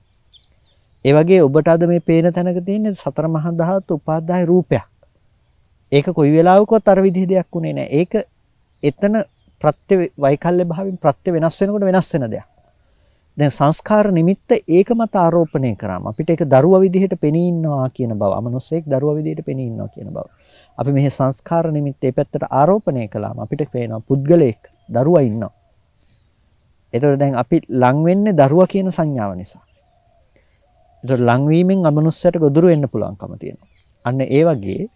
ඒ වගේ ඔබට අද මේ පේන තැනක තියෙන සතර මහා ධාතු උපාදාය රූපයක්. ඒක කොයි වෙලාවකවත් අර විදිහ දෙයක් උනේ නැහැ. ඒක එතන ප්‍රත්‍ය වෛකල්‍ය භාවයෙන් ප්‍රත්‍ය වෙනස් වෙනකොට වෙනස් වෙන දෙයක්. දැන් සංස්කාර නිමිත්ත ඒක මත ආරෝපණය කරාම අපිට ඒක දරුවා විදිහට පෙනී ඉන්නවා කියන බව, අමනුස්සයෙක් දරුවා විදිහට පෙනී ඉන්නවා කියන බව. අපි මෙහි සංස්කාර නිමිත්ත ඒ පැත්තට ආරෝපණය කළාම අපිට පේනවා පුද්ගලයෙක් දරුවා ඉන්නවා. ඒතකොට දැන් අපි ලං වෙන්නේ දරුවා කියන සංඥාව නිසා. ඒතකොට ලං වීමෙන් අමනුස්සයට ගොදුරු වෙන්න පුළුවන්කම තියෙනවා. අන්න ඒ වගේ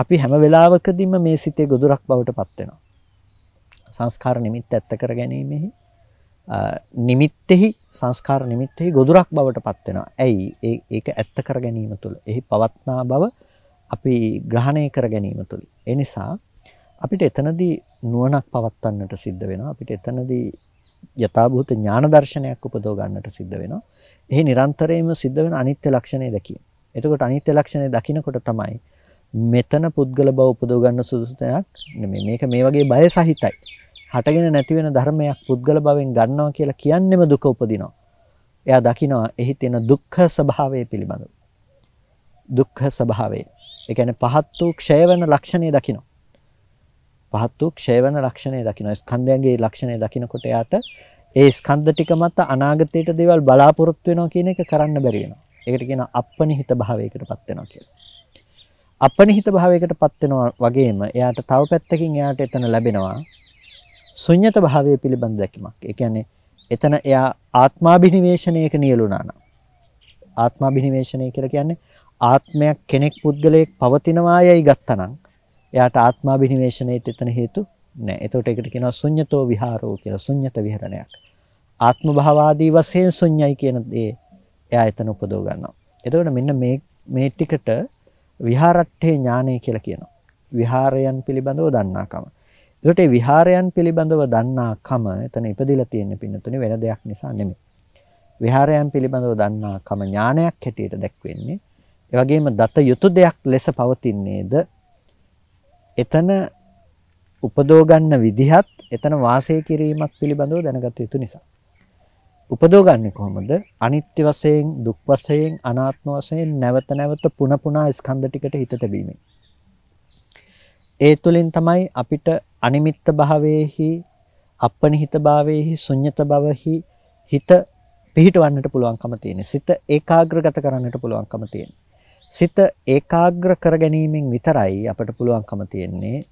අපි හැම වෙලාවකදීම මේ සිතේ ගොදුරක් බවට පත් වෙනවා. සංස්කාර නිමිත්ත ඇත්ත කර ගැනීමෙහි නිමිත්තෙහි සංස්කාර නිමිත්තෙහි ගොදුරක් බවට පත් වෙනවා. ඇයි? ඒක ඇත්ත කර ගැනීම තුළ. එහි පවත්නා බව අපි ග්‍රහණය කර ගැනීම තුළ. ඒ නිසා අපිට එතනදී නුවණක් පවත්වන්නට සිද්ධ වෙනවා. අපිට එතනදී යථාභූත ඥාන දර්ශනයක් උපදව ගන්නට සිද්ධ වෙනවා. එහි නිරන්තරයෙන්ම සිද්ධ වෙන අනිත්‍ය ලක්ෂණය දැකීම. එතකොට අනිත්‍ය ලක්ෂණය දකිනකොට තමයි මෙතන පුද්ගල බව උපදව ගන්න සුදුසු තැනක් නෙමෙයි. මේක මේ වගේ බය සහිතයි. හටගෙන නැති වෙන ධර්මයක් පුද්ගල භවෙන් ගන්නවා කියලා කියන්නෙම දුක උපදිනවා. එයා දකිනවා එහි තියෙන දුක්ඛ ස්වභාවය පිළිබඳව. දුක්ඛ ස්වභාවය. ඒ කියන්නේ පහත් වූ ක්ෂය වෙන ලක්ෂණය දකිනවා. පහත් වූ ක්ෂය වෙන ලක්ෂණය දකිනවා. ස්කන්ධයන්ගේ ලක්ෂණය දකිනකොට එයාට ඒ ස්කන්ධ ටික මත අනාගතයට දේවල් බලාපොරොත්තු වෙනවා කියන එක කරන්න බැරි වෙනවා. ඒකට කියනවා අපනිහිත භාවයකටපත් වෙනවා කියලා. අපනිහිත භාවයකටපත් වෙනවා වගේම එයාට තව පැත්තකින් එයාට එතන ලැබෙනවා ශුන්්‍යත භාවය පිළිබඳ දැකීමක්. ඒ කියන්නේ එතන එයා ආත්මාභිනිවේෂණයක නියලුණා නම් ආත්මාභිනිවේෂණය කියලා කියන්නේ ආත්මයක් කෙනෙක් පුද්ගලයෙක් පවතිනවායයි ගත්තනම් එයාට ආත්මාභිනිවේෂණයට එතන හේතු නැහැ. එතකොට ඒකට කියනවා ශුන්්‍යතෝ විහාරෝ කියලා ශුන්්‍යත විහරණයක්. ආත්ම භාවාදී වශයෙන් ශුන්‍යයි කියන දේ එයා එතන උපදව ගන්නවා. එතකොට මෙන්න මේ මේ ටිකට විහාරට්ඨේ ඥානය කියලා කියනවා. විහාරයන් පිළිබඳව දන්නාකම. ඒකට ඒ විහාරයන් පිළිබඳව දන්නාකම එතන ඉපදිලා තියෙන පින්නතුනේ වෙන දෙයක් නිසා නෙමෙයි. විහාරයන් පිළිබඳව දන්නාකම ඥානයක් හැටියට දැක්වෙන්නේ. ඒ වගේම දත යුතු දෙයක් ලෙස පවතින්නේද එතන උපදෝ ගන්න විදිහත් එතන වාසය කිරීමක් පිළිබඳව දැනගත යුතු නිසා. උපදෝ ගන්නේ කොහොමද? අනිත්‍ය වශයෙන්, දුක් වශයෙන්, අනාත්ම වශයෙන් නැවත නැවත පුන පුනා ස්කන්ධ ටිකට හිත තැබීමෙන්. ඒ තුලින් තමයි අපිට අනිමිත්ත භාවයේහි අපනිහිත භාවයේහි ශුන්්‍යත භවෙහි හිත පිහිටවන්නට පුළුවන්කම තියෙන. සිත ඒකාග්‍රගත කරන්නට පුළුවන්කම තියෙන. සිත ඒකාග්‍ර කර ගැනීමෙන් විතරයි අපට පුළුවන්කම තියෙන්නේ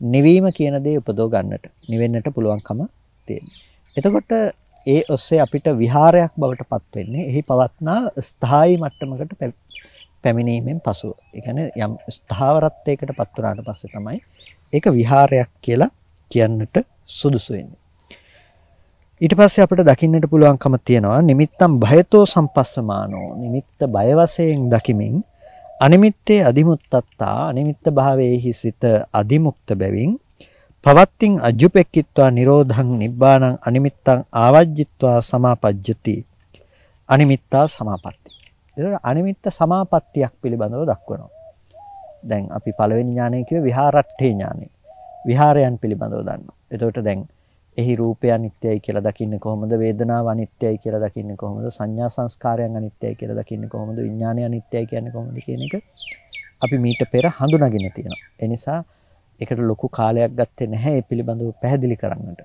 නිවීම කියන දේ උපදව ගන්නට. නිවෙන්නට පුළුවන්කම තියෙන්නේ. එතකොට ඒ ඔස්සේ අපිට විහාරයක් බවට පත් වෙන්නේ එහි පවත්නා ස්ථායි මට්ටමකට පැමිණීමෙන් පසුව. ඒ කියන්නේ යම් ස්ථාවරත්වයකට පත් වුණාට පස්සේ තමයි ඒක විහාරයක් කියලා කියන්නට සුදුසු වෙන්නේ. ඊට පස්සේ අපිට දකින්නට පුළුවන්කම තියෙනවා නිමිත්තම් භයතෝ සම්පස්සමානෝ නිමිත්ත බය වශයෙන් දකිමින් අනිමිත්තේ අදිමුත්තත්තා අනිමිත්ත භාවයේහි සිත අදිමුක්ත බැවින් පවත්තින් අජ්ජුපෙක්කිත්වා නිරෝධං නිබ්බානං අනිමිත්තං ආවජ්ජිත්වා සමාපජ්ජති අනිමිත්තා සමාපatti. එතකොට අනිමිත්ත සමාපත්තියක් පිළිබඳව දක්වනවා. දැන් අපි පළවෙනි ඥානය කිව්වේ විහාරට්ඨේ ඥානය. විහාරයන් පිළිබඳව දන්නවා. එතකොට දැන් එහි රූපය අනිත්‍යයි කියලා දකින්නේ කොහොමද? වේදනාව අනිත්‍යයි කියලා දකින්නේ කොහොමද? සංඥා සංස්කාරයන් අනිත්‍යයි කියලා දකින්නේ කොහොමද? විඥානය අනිත්‍යයි කියන්නේ කොහොමද කියන එක අපි මීට පෙර හඳුනාගෙන තියෙනවා. ඒ නිසා ඒකට ලොකු කාලයක් ගත්තේ නැහැ මේ පිළිබඳව පැහැදිලි කරන්නට.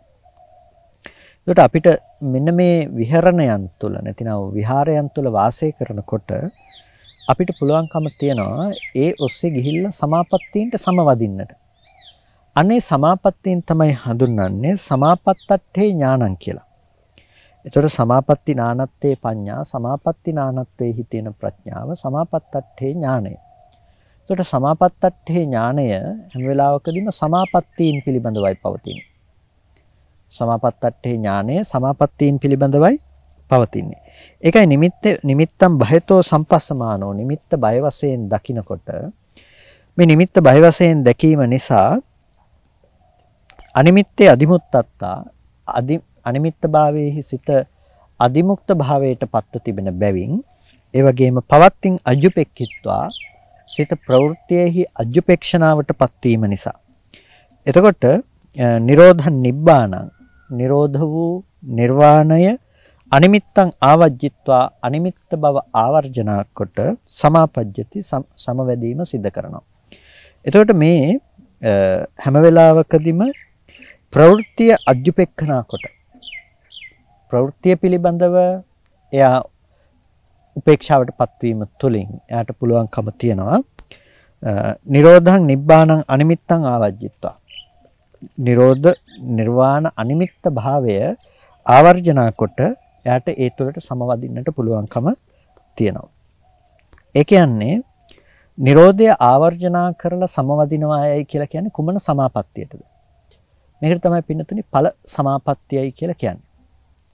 ඒකට අපිට මෙන්න මේ විහරණයන් තුළ නැතිනම් විහාරයන් තුළ වාසය කරනකොට අපිට පුළුවන්කම තියනවා ඒ ඔස්සේ ගිහිල්ලා සමාපත්තීන්ට සමවදින්නට. අනේ සමාපත්තීන් තමයි හඳුන්වන්නේ සමාපත්තට්ඨේ ඥානං කියලා. එතකොට සමාපatti නානත්තේ පඤ්ඤා සමාපatti නානත්තේ හිතෙන ප්‍රඥාව සමාපත්තට්ඨේ ඥානය. එතකොට සමාපත්තට්ඨේ ඥානය හැම වෙලාවකදීම සමාපත්තීන් පිළිබඳවයි පවතින්නේ. සමාපත්තට්ඨේ ඥානය සමාපත්තීන් පිළිබඳවයි පවතින්නේ. ඒකයි නිමිත්ත නිමිත්තම් බයතෝ සම්පස්සමානෝ නිමිත්ත බය වශයෙන් දකිනකොට මේ නිමිත්ත බය වශයෙන් දැකීම නිසා අනිමිත්තේ අදිමුත්තත්තා අදි අනිමිත්ත භාවයේහි සිත අදිමුක්ත භාවයට පත්ව තිබෙන බැවින් ඒ වගේම පවත්ින් අජුපෙක්කිත්වා සිත ප්‍රවෘත්තියෙහි අජුපේක්ෂණාවට පත්වීම නිසා එතකොට නිරෝධ නිබ්බාණං නිරෝධ වූ නිර්වාණය අනිමිත්තං ආවජ්ජිත්වා අනිමිත්ත බව ආවර්ජනා කොට සමාපජ්ජති සමවැදීම සිද්ධ කරනවා. එතකොට මේ හැම වෙලාවකදීම ප්‍රවෘත්තිය අජ්ජුපෙක්ඛනා කොට ප්‍රවෘත්තිය පිළිබඳව එයා උපේක්ෂාවට පත්වීම තුළින් එයාට පුළුවන්කම තියනවා නිරෝධං නිබ්බාණං අනිමිත්තං ආවජ්ජිත්වා නිරෝධ නිර්වාණ අනිමිත්ත භාවය ආවර්ජනා කොට එයාට ඒ තුළට සමවදින්නට පුළුවන්කම තියෙනවා. ඒ කියන්නේ Nirodha ආවර්ජනා කරලා සමවදිනවායයි කියලා කියන්නේ කුමන සමාපත්තියටද? මේකට තමයි පින්නතුනි ඵල සමාපත්තියයි කියලා කියන්නේ.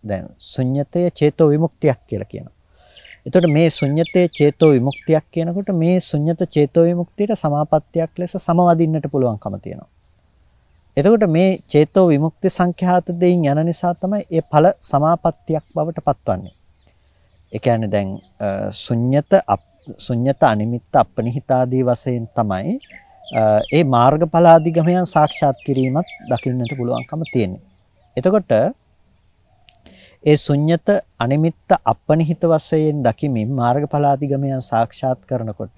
දැන් ශුන්්‍යතය චේතෝ විමුක්තියක් කියලා කියනවා. එතකොට මේ ශුන්්‍යතේ චේතෝ විමුක්තියක් කියනකොට මේ ශුන්්‍යත චේතෝ විමුක්තියට සමාපත්තියක් ලෙස සමවදින්නට පුළුවන්කම තියෙනවා. එතකොට මේ චේතෝ විමුක්ති සංඛ්‍යාත දෙයින් යන නිසා තමයි ඒ ඵල සමාපත්තියක් බවට පත්වන්නේ. ඒ කියන්නේ දැන් ශුන්්‍යත ශුන්්‍යත අනිමිත්ත අපනිහිතාදී වශයෙන් තමයි ඒ මාර්ගඵල අධිගමයන් සාක්ෂාත් කිරීමත් දකින්නට පුළුවන්කම තියෙනවා. එතකොට ඒ ශුන්්‍යත අනිමිත්ත අපනිහිත වශයෙන් දකිමින් මාර්ගඵල අධිගමයන් සාක්ෂාත් කරනකොට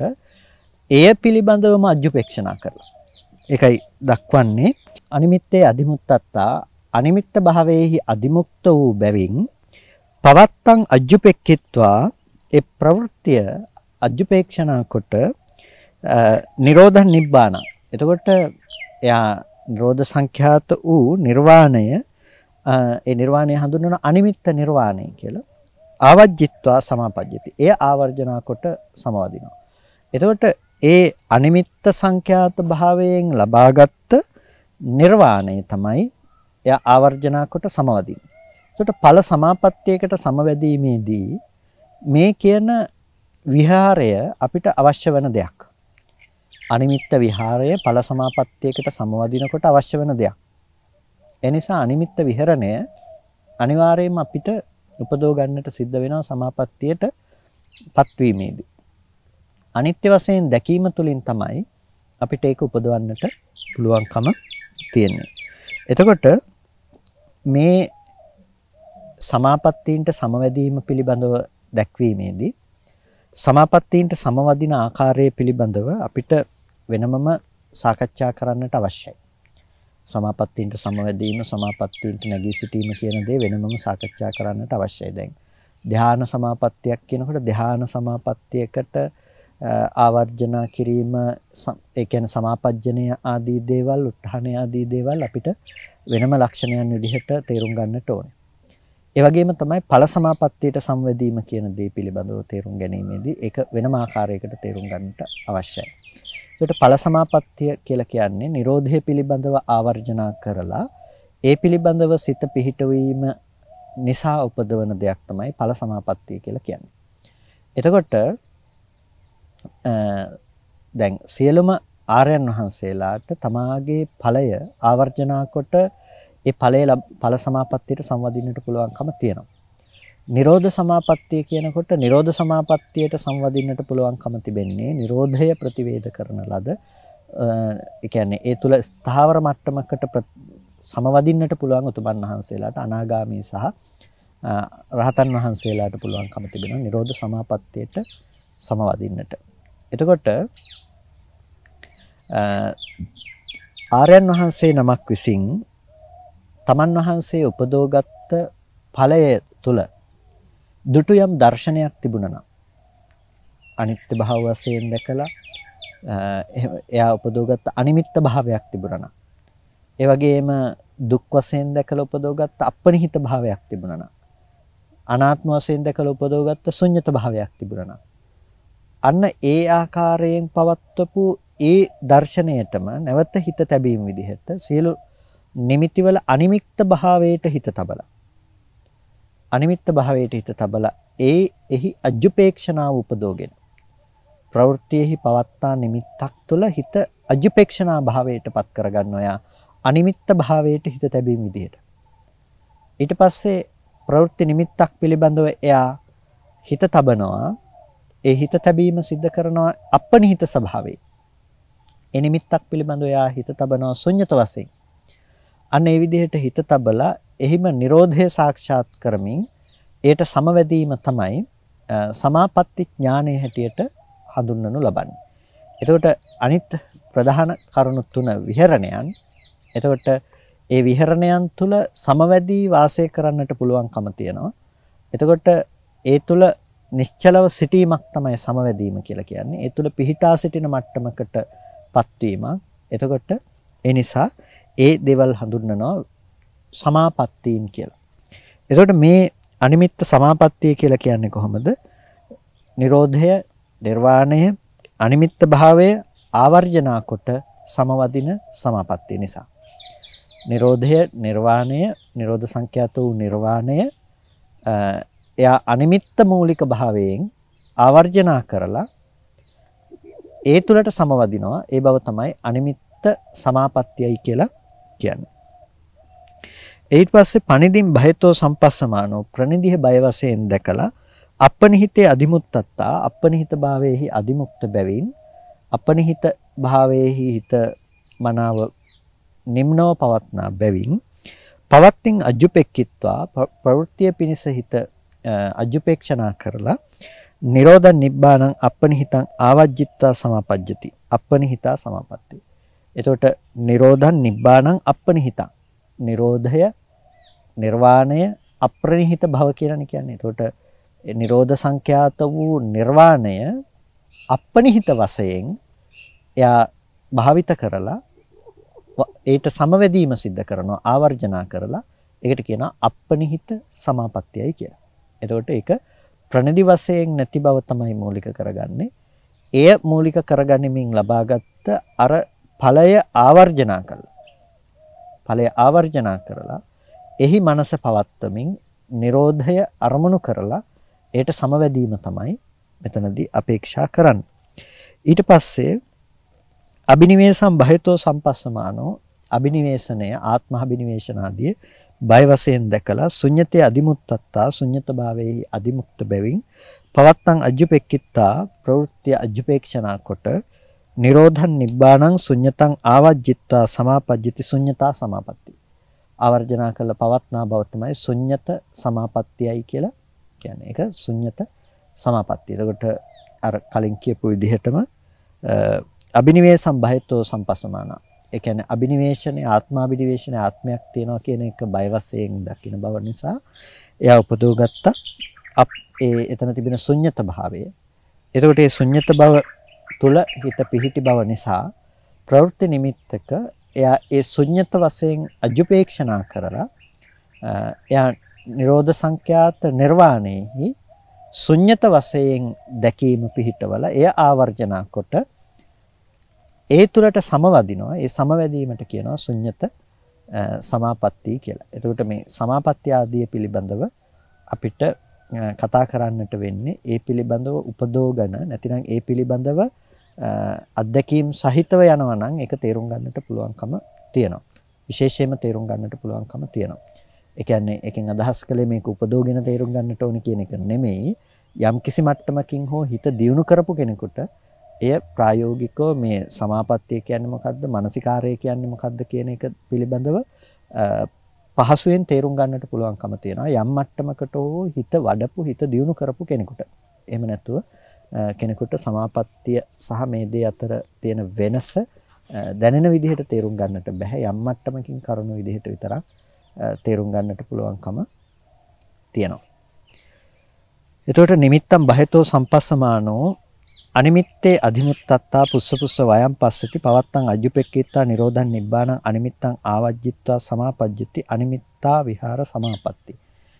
එය පිළිබඳවම අජුපේක්ෂණා කරලා. ඒකයි දක්වන්නේ අනිමිත්තේ අදිමුත්තත්තා අනිමිත්ත භාවයේහි අදිමුක්ත වූ බැවින් පවත්තං අජ්ජුපෙක්කිත්වා ඒ ප්‍රවෘත්තිය අජ්ජුපේක්ෂණා කොට නිරෝධ නිබ්බාන. එතකොට එයා නිරෝධ සංඛ්‍යාත වූ නිර්වාණය ඒ නිර්වාණය හඳුන්වන අනිමිත්ත නිර්වාණය කියලා ආවජ්ජිත්වා සමාපජ්ජති. එය ආවර්ජනා කොට සමවදිනවා. එතකොට ඒ අනිමිත්ත සංඛ්‍යාත භාවයෙන් ලබාගත් නිර්වාණය තමයි එයා ආවර්ජනා කොට සමවදින්නේ. එතකොට ඵල සමාපත්තියකට සමවැදීමේදී මේ කියන විහාරය අපිට අවශ්‍ය වෙන දෙයක්. අනිමිත්ත විහාරය ඵල සමාපත්තියකට සමවදිනකොට අවශ්‍ය වෙන දෙයක්. ඒ නිසා අනිමිත්ත විහරණය අනිවාර්යයෙන්ම අපිට උපදව ගන්නට සිද්ධ වෙනවා සමාපත්තියට පත්වීමේදී. අනිත්‍ය වශයෙන් දැකීම තුළින් තමයි අපිට ඒක උපදවන්නට පුළුවන්කම තියෙන්නේ. එතකොට මේ සමාපත්තීන්ට සමවැදීම පිළිබඳව දැක්වීමේදී සමාපත්තීන්ට සමවදින ආකාරය පිළිබඳව අපිට වෙනමම සාකච්ඡා කරන්නට අවශ්‍යයි. සමාපත්තීන්ට සමවැදීම සමාපත්තීන්ට නැගී සිටීම කියන දේ වෙනමම සාකච්ඡා කරන්නට අවශ්‍යයි. දැන් ධ්‍යාන සමාපත්තියක් කියනකොට ධ්‍යාන සමාපත්තියකට ආවර්ජනා කිරීම ඒ කියන්නේ සමාපජ්ජනය ආදී දේවල් උත්හාණය ආදී දේවල් අපිට වෙනම ලක්ෂණයන් විදිහට තේරුම් ගන්නට ඕනේ. ඒ වගේම තමයි ඵල සමාපත්තියට සංවැදීම කියන දේ පිළිබඳව තේරුම් ගැනීමේදී ඒක වෙනම ආකාරයකට තේරුම් ගන්නට අවශ්‍යයි. ඒකට ඵල සමාපත්තිය කියලා කියන්නේ Nirodhe පිළිබඳව ආවර්ජනා කරලා ඒ පිළිබඳව සිත පිහිටවීම නිසා උපදවන දෙයක් තමයි ඵල සමාපත්තිය කියලා කියන්නේ. එතකොට දැන් සියලුම ආර්යයන් වහන්සේලාට තමාගේ ඵලය ආවර්ජනා කොට ඒ ඵලය ඵල සමාපත්තියට සංවදින්නට පුළුවන්කම තියෙනවා. නිරෝධ සමාපත්තිය කියනකොට නිරෝධ සමාපත්තියට සංවදින්නට පුළුවන්කම තිබෙන්නේ නිරෝධය ප්‍රතිවේද කරන ලද ඒ කියන්නේ ඒ තුල ස්ථාවර මට්ටමකට සමවදින්නට පුළුවන් උතුමන් වහන්සේලාට අනාගාමී සහ රහතන් වහන්සේලාට පුළුවන්කම තිබෙනවා නිරෝධ සමාපත්තියට සමවදින්නට. එතකොට ආර්යයන් වහන්සේ නමක් විසින් තමන් වහන්සේ උපදෝගත්ත ඵලය තුල දුටු යම් දර්ශනයක් තිබුණා නම් අනිත්‍ය භාව වශයෙන් දැකලා එයා උපදෝගත්ත අනිමිත්ත භාවයක් තිබුණා නම් ඒ වගේම දුක් වශයෙන් දැකලා උපදෝගත්ත අපනිහිත භාවයක් තිබුණා නම් අනාත්ම වශයෙන් දැකලා උපදෝගත්ත ශුන්්‍යත භාවයක් තිබුණා නම් අන්න ඒ ආකාරයෙන් පවත්වපු ඒ දර්ශනයටම නැවත හිත තැබීම විදිහට සියලු නිමිතිවල අනිමිත්ත භාවයට හිත තබලා. අනිමිත්ත භාවයට හිත තබලා ඒ එහි අජුපේක්ෂණාව උපදෝගෙන ප්‍රවෘත්තියෙහි පවත්තා නිමිත්තක් තුළ හිත අජුපේක්ෂණා භාවයට පත් කරගන්න ඔයා අනිමිත්ත භාවයට හිත තැබීම විදිහට ඊට පස්සේ ප්‍රවෘත්ති නිමිත්තක් පිළිබඳව එයා හිත තබනවා. ඒ හිත තැබීම සිද්ධ කරනවා අපනිහිත ස්වභාවයේ ඒ නිමිත්තක් පිළිබඳව එයා හිත තබනවා ශුන්්‍යත වශයෙන්. අන්න ඒ විදිහට හිත තබලා එහිම Nirodhe සාක්ෂාත් කරමින් ඒට සමවැදීම තමයි සමාපatti ඥානයේ හැටියට හඳුන්වනු ලබන්නේ. එතකොට අනිත් ප්‍රධාන කරුණු තුන විහරණයන්. එතකොට ඒ විහරණයන් තුල සමවැදී වාසය කරන්නට පුළුවන්කම තියෙනවා. එතකොට ඒ තුල නිශ්චලව සිටීමක් තමයි සමවැදීම කියලා කියන්නේ. ඒ තුල පිහිටා සිටින මට්ටමකට පත්වීමක්. එතකොට ඒ නිසා ඒ දේවල් හඳුන්වනවා සමාපත්තීන් කියලා. එතකොට මේ අනිමිත්ත සමාපත්තිය කියලා කියන්නේ කොහොමද? Nirodhaය, Nirvanaය, අනිමිත්ත භාවය ආවර්ජනා කොට සමවදින සමාපත්තිය නිසා. Nirodhaය, Nirvanaය, Nirodha සංඛ්‍යාත වූ Nirvanaය එයා අනිමිත්ත මූලික භාවයෙන් ආවර්ජනා කරලා ඒ තුලට සමවදිනවා. ඒ බව තමයි අනිමිත්ත සමාපත්තියයි කියලා කියන්නේ. ඊට පස්සේ පණිදින් භයතෝ සම්පස්සමානෝ ප්‍රනිදිහ බය වශයෙන් දැකලා අපනිහිතේ අදිමුත්තත්තා අපනිහිත භාවයේහි අදිමුක්ත බැවින් අපනිහිත භාවයේහි හිත මනාව නිම්නව පවත්නා බැවින් පවත්ින් අජුපෙක්කිත්වා ප්‍රවෘත්තිය පිණිස හිත අජුපේක්ෂණා කරලා නිරෝධ නිබ්බානං අපනිහිතං ආවජ්ජිත්වා සමාපජ්ජති අපනිහිතා සමාපatti එතකොට නිරෝධං නිබ්බාණං අප්පනිහිතං. නිරෝධය නිර්වාණය අප්‍රනිහිත භව කියලානේ කියන්නේ. එතකොට නිරෝධ සංඛ්‍යාත වූ නිර්වාණය අප්පනිහිත වශයෙන් එයා භාවිත කරලා ඒට සමවැදීම සිද්ධ කරනවා ආවර්ජනා කරලා ඒකට කියනවා අප්පනිහිත සමාපත්තියයි කියලා. එතකොට ඒක ප්‍රණදි වශයෙන් නැති බව තමයි මූලික කරගන්නේ. එය මූලික කරගනිමින් ලබාගත් අර ඵලය ආවර්ජනා කළා. ඵලය ආවර්ජනා කරලා එහි මනස පවත්වමින් Nirodhaය අරමුණු කරලා ඒට සමවැදීම තමයි මෙතනදී අපේක්ෂා කරන්නේ. ඊට පස්සේ අබිනිවේසම් බහිතෝ සම්පස්සමානෝ අබිනිවේෂණය ආත්ම අබිනිවේෂණාදී බය වශයෙන් දැකලා ශුන්්‍යතේ අදිමුත්තත්තා ශුන්්‍යත භාවයේ අදිමුක්ත බැවින් පවත්තං අජ්ජුපෙක්කිත්තා ප්‍රවෘත්ති අජ්ජුපේක්ෂණා කොට නිරෝධං නිබ්බාණං ශුඤ්ඤතං ආවජ්ජිත්වා සමාපජ්ජති ශුඤ්ඤතා සමාපatti. ආවර්ජනා කළ පවත්නා බව තමයි ශුඤ්ඤත සමාපත්තියයි කියලා කියන්නේ. ඒක ශුඤ්ඤත සමාපත්තිය. එතකොට අර කලින් කියපු විදිහටම අබිනිවේසම් බහිතෝ සම්පස්සමාන. ඒ කියන්නේ අබිනිවේෂණේ ආත්මාබිනිවේෂණේ ආත්මයක් තියෙනවා කියන එක බය වශයෙන් දකින බව නිසා එයා උපදෝගත්ත ඒ එතන තිබෙන ශුඤ්ඤත භාවය. එතකොට මේ ශුඤ්ඤත බව තුල හිත පිහිටි බව නිසා ප්‍රවෘත්ති නිමිත්තක එයා ඒ ශුන්්‍යත වශයෙන් අජුපේක්ෂණා කරලා එයා නිරෝධ සංඛ්‍යාත නිර්වාණයෙහි ශුන්්‍යත වශයෙන් දැකීම පිහිටවල එය ආවර්ජනා කොට ඒ තුලට සමවදිනවා ඒ සමවැදීමට කියනවා ශුන්්‍යත සමාපatti කියලා. එතකොට මේ සමාපatti ආදී පිළිබඳව අපිට කතා කරන්නට වෙන්නේ ඒ පිළිබඳව උපදෝගන නැතිනම් ඒ පිළිබඳව අත්දැකීම් සහිතව යනවා නම් ඒක තේරුම් ගන්නට පුළුවන්කම තියෙනවා. විශේෂයෙන්ම තේරුම් ගන්නට පුළුවන්කම තියෙනවා. ඒ කියන්නේ එකෙන් අදහස් කළේ මේක උපදෝගෙන තේරුම් ගන්නට ඕනි කියන එක නෙමෙයි. යම් කිසි මට්ටමකින් හෝ හිත දියුණු කරපු කෙනෙකුට එය ප්‍රායෝගිකව මේ සමාපත්තිය කියන්නේ මොකද්ද? මානසිකාරය කියන්නේ මොකද්ද කියන එක පිළිබඳව පහසුවෙන් තේරුම් ගන්නට පුළුවන්කම තියෙනවා. යම් මට්ටමකට හෝ හිත වඩපු හිත දියුණු කරපු කෙනෙකුට. එහෙම නැතුව කෙනෙකුට සමාපත්තිය සහ මේ දේ අතර තියෙන වෙනස දැනෙන විදිහට තේරුම් ගන්නට බෑ. යම් මට්ටමකින් කරුණු විදිහට විතරක් තේරුම් ගන්නට පුළුවන්කම තියෙනවා. එතකොට නිමිත්තම් බහෙතෝ සම්පස්සමානෝ අනිමිත්තේ අධිමුත්තත්තා පුස්ස පුස්ස වයම් පස්සති පවත්තං අජ්ජුපෙක්කීත්තා නිරෝධං නිබ්බාණං අනිමිත්තං ආවජ්ජිත්වා සමාපජ්ජති අනිමිත්තා විහාර සමාපatti.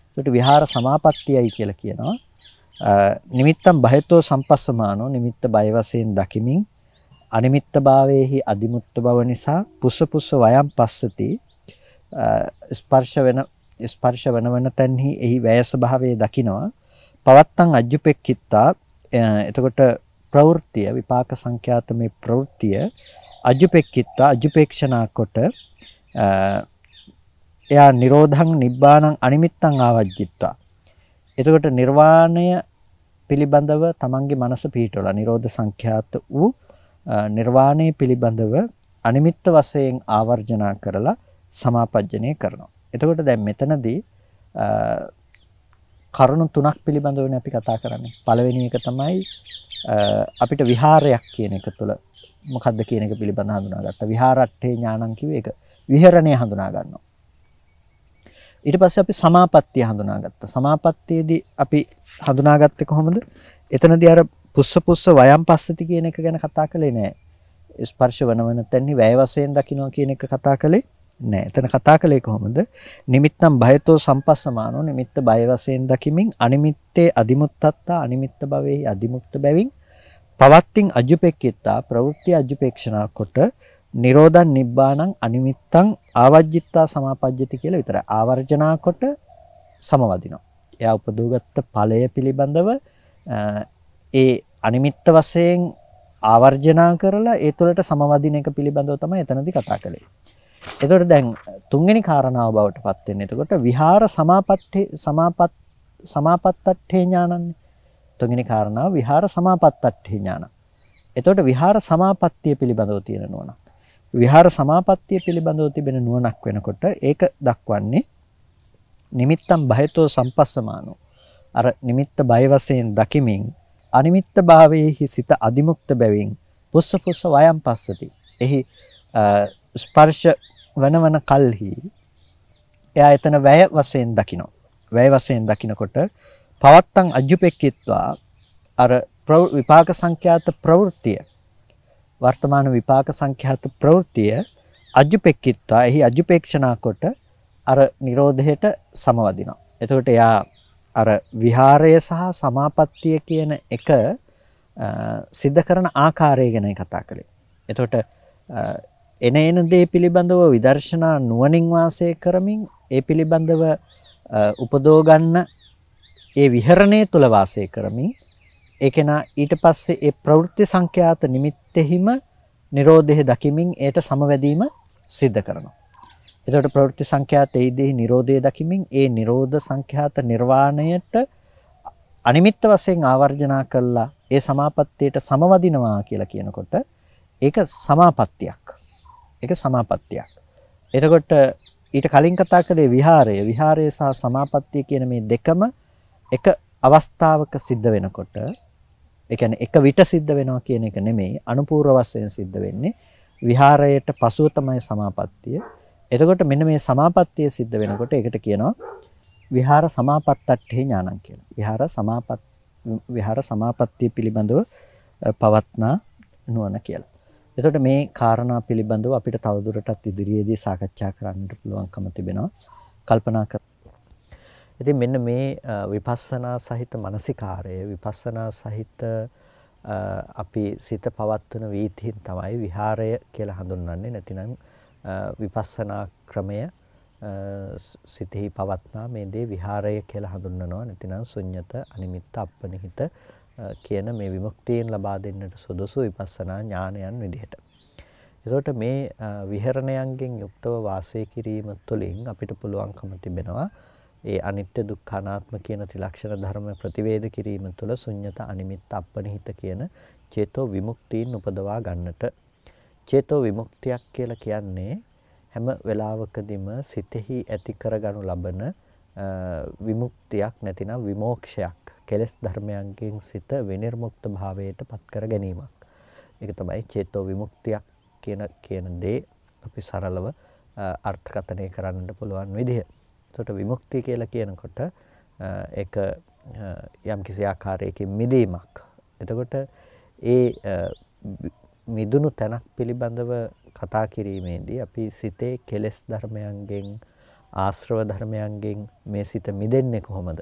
එතකොට විහාර සමාපත්තියයි කියලා කියනවා. නිමිත්තම් බහෙතෝ සම්පස්සමානෝ නිමිත්ත බය වශයෙන් දකිමින් අනිමිත්ත භාවයේහි අදිමුත්ත බව නිසා පුස්ස පුස්ස වයම් පස්සති. ස්පර්ශ වෙන ස්පර්ශ වෙන වෙන තැන්හි එහි වැයස භාවයේ දකිනවා. පවත්තං අජ්ජුපෙක්කිත්තා එතකොට ප්‍රවෘත්තිය විපාක සංඛ්‍යාත මේ ප්‍රවෘත්තිය අජ්ජුපෙක්කිත්තා අජ්ජුපේක්ෂණා කොට එයා නිරෝධං නිබ්බාණං අනිමිත්තං ආවජ්ජිත්වා. එතකොට නිර්වාණය පිළිබඳව තමන්ගේ මනස පිහිටවලා නිරෝධ සංඛ්‍යාත වූ නිර්වාණය පිළිබඳව අනිමිත්ත වශයෙන් ආවර්ජනා කරලා සමාපජ්ජනය කරනවා. එතකොට දැන් මෙතනදී කරුණු තුනක් පිළිබඳවනේ අපි කතා කරන්නේ. පළවෙනි එක තමයි අපිට විහාරයක් කියන එක තුළ මොකද්ද කියන එක පිළිබඳව හඳුනාගත්තා. විහාරට්ඨේ ඥානං කිව්වේ ඒක. විහරණය හඳුනා ගන්නවා. ඊට පස්සේ අපි සමාපත්තිය හඳුනාගත්තා. සමාපත්තියේදී අපි හඳුනාගත්තේ කොහොමද? එතනදී අර පුස්ස පුස්ස වයම් පස්සති කියන එක ගැන කතා කළේ නෑ. ස්පර්ශ වන වන තැන්හි වැය වශයෙන් දකින්න කියන එක කතා කළේ නෑ. එතන කතා කළේ කොහොමද? නිමිත්තම් භයතෝ සම්පස්සමානෝ නිමිත්ත බය වශයෙන් දකිමින් අනිමිත්තේ අදිමුත්තත්තා අනිමිත්ත භවෙහි අදිමුක්ත බැවින් පවත්තින් අජුපෙක්කිතා ප්‍රවෘත්ති අජුපේක්ෂණා කොට නිරෝධන් නිබ්බාණං අනිමිත්තං ආවජ්ජිත්තා සමාපජ්ජති කියලා විතරයි. ආවර්ජනා කොට සමවදිනවා. එයා උපදෝගත්ත ඵලය පිළිබඳව ඒ අනිමිත්ත වශයෙන් ආවර්ජනා කරලා ඒ තුළට සමවදින එක පිළිබඳව තමයි එතනදී කතා කළේ. එතකොට දැන් තුන්වෙනි කාරණාව බවට පත් වෙන්නේ. එතකොට විහාර සමාපත්තේ සමාපත් සමාපත්තට්ඨේ ඥානන්නේ. තුන්වෙනි කාරණාව විහාර සමාපත්තට්ඨේ ඥාන. එතකොට විහාර සමාපත්තිය පිළිබඳව තියෙන නුවණ. විහාර සමාපත්තිය පිළිබඳව තිබෙන නුවණක් වෙනකොට ඒක දක්වන්නේ නිමිත්තම් බයතෝ සම්පස්සමානෝ. අර නිමිත්ත බය වශයෙන් දකිමින් අනිමිත්ත භාවයේහි සිත අදිමුක්ත බැවින් පුස්ස පුස්ස වයම් පස්සති. එහි ස්පර්ශ වනවන කල්හි එයා එතන වැය වශයෙන් දකිනවා. වැය වශයෙන් දකිනකොට පවත්තං අජ්ජුපෙක්කිත්වා අර විපාක සංඛ්‍යාත ප්‍රවෘත්තිය වර්තමාන විපාක සංඛ්‍යාත ප්‍රවෘත්තිය අජ්ජුපෙක්කිත්වා එහි අජ්ජුපේක්ෂණා කොට අර Nirodheට සමවදිනවා. එතකොට එයා අර විහාරය සහ සමාපත්තිය කියන එක සිද්ධ කරන ආකාරය ගැන කතා කළේ. එතකොට එන එන දේ පිළිබඳව විදර්ශනා නුවණින් වාසය කරමින් ඒ පිළිබඳව උපදෝ ගන්න ඒ විහරණය තුල වාසය කරමින් ඒ කෙනා ඊට පස්සේ ඒ ප්‍රවෘත්ති සංඛ්‍යාත නිමිත්තෙහිම Nirodhe දකිමින් ඒට සමවැදීම සිද්ධ කරනවා. එතකොට ප්‍රවෘත්ති සංඛ්‍යාත ඒදී Nirodhe දකිමින් ඒ Nirodha සංඛ්‍යාත නිර්වාණයට අනිමිත්ත වශයෙන් ආවර්ජනා කළා ඒ සමාපත්තියට සමවදිනවා කියලා කියනකොට ඒක සමාපත්තියක්. ඒක සමාපත්තියක්. එතකොට ඊට කලින් කතා කළේ විහාරය. විහාරය සහ සමාපත්තිය කියන මේ දෙකම එක අවස්ථාවක සිද්ධ වෙනකොට ඒ කියන්නේ එක විට සිද්ධ වෙනවා කියන එක නෙමෙයි අනුපූර්ව වශයෙන් සිද්ධ වෙන්නේ විහාරයට පසුව තමයි සමාපත්තිය. එතකොට මෙන්න මේ සමාපත්තිය සිද්ධ වෙනකොට ඒකට කියනවා විහාර සමාපත්තට්ඨේ ඥානං කියලා. විහාර සමාපත් විහාර සමාපත්තිය පිළිබඳව පවත්නා නුවණ කියලා. එතකොට මේ කාරණා පිළිබඳව අපිට තවදුරටත් ඉදිරියේදී සාකච්ඡා කරන්නට පුළුවන්කම තිබෙනවා. කල්පනා කර. ඉතින් මෙන්න මේ විපස්සනා සහිත මානසිකාරය විපස්සනා සහිත අපි සිත පවත්වන වීථීන් තමයි විහාරය කියලා හඳුන්වන්නේ නැතිනම් විපස්සනා ක්‍රමය සිතෙහි පවත්නා මේ දේ විහාරය කියලා හඳුන්වනවා නැතිනම් ශුන්්‍යත අනිමිත්ත අපනිහිත කියන මේ විමුක්තියෙන් ලබා දෙන්නට සුදුසු විපස්සනා ඥානයන් විදිහට. එතකොට මේ විහරණයන්ගෙන් යුක්තව වාසය කිරීම තුළින් අපිට පුළුවන්කම තිබෙනවා ඒ අනිත්‍ය දුක්ඛ අනාත්ම කියන ත්‍රිලක්ෂණ ධර්ම ප්‍රතිවේද කිරීම තුළ ශුන්්‍යත අනිමිත්ත අපනිහිත කියන චේතෝ විමුක්තියින් උපදවා ගන්නට චේතෝ විමුක්තියක් කියලා කියන්නේ හැම වෙලාවකදීම සිතෙහි ඇති කරගනු ලබන විමුක්තියක් නැතිනම් විමෝක්ෂයක් කෙලෙස් ධර්මයන්ගෙන් සිත විනිර්මුක්ත භාවයට පත් කර ගැනීමක්. ඒක තමයි චේතෝ විමුක්තියක් කියන කියන දේ අපි සරලව අර්ථකථනය කරන්නට පුළුවන් විදිහ. එතකොට විමුක්තිය කියලා කියනකොට ඒක යම් කිසි ආකාරයකින් මිදීමක්. එතකොට ඒ මිදුණු තැනක් පිළිබඳව කතා කිරීමේදී අපි සිතේ කෙලෙස් ධර්මයන්ගෙන් ආශ්‍රව ධර්මයන්ගෙන් මේ සිත මිදෙන්නේ කොහොමද?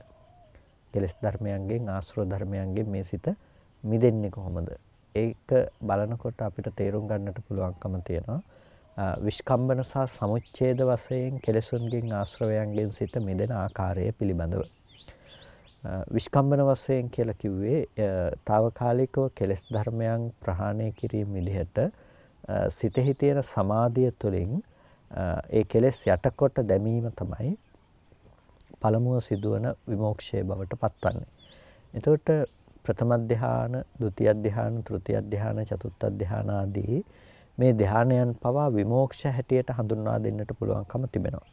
කෙලෙස් ධර්මයන්ගෙන් ආශ්‍රව ධර්මයන්ගෙන් මේ සිත මිදෙන්නේ කොහොමද? ඒක බලනකොට අපිට තේරුම් ගන්නට පුළුවන්කම තියෙනවා. විස්කම්බන සහ සමුච්ඡේද වශයෙන් කෙලෙසුන්ගෙන් ආශ්‍රවයන්ගෙන් සිත මිදෙන ආකාරය පිළිබඳව විස්කම්බන වශයෙන් කියලා කිව්වේ తాවකාලිකව කෙලෙස් ධර්මයන් ප්‍රහාණය කිරීම විදිහට සිතෙහි තියෙන සමාධිය තුළින් ඒ කෙලෙස් යටකොට දැමීම තමයි පළමුව සිදුවන විමෝක්ෂය බවට පත්වන්නේ. එතකොට ප්‍රථම ධ්‍යාන, ဒုတိ ය ධ්‍යාන, තෘතිය ධ්‍යාන, චතුත්ථ ධ්‍යාන ආදී මේ ධ්‍යානයන් පවා විමෝක්ෂ හැටියට හඳුන්වා දෙන්නට පුළුවන්කම තිබෙනවා.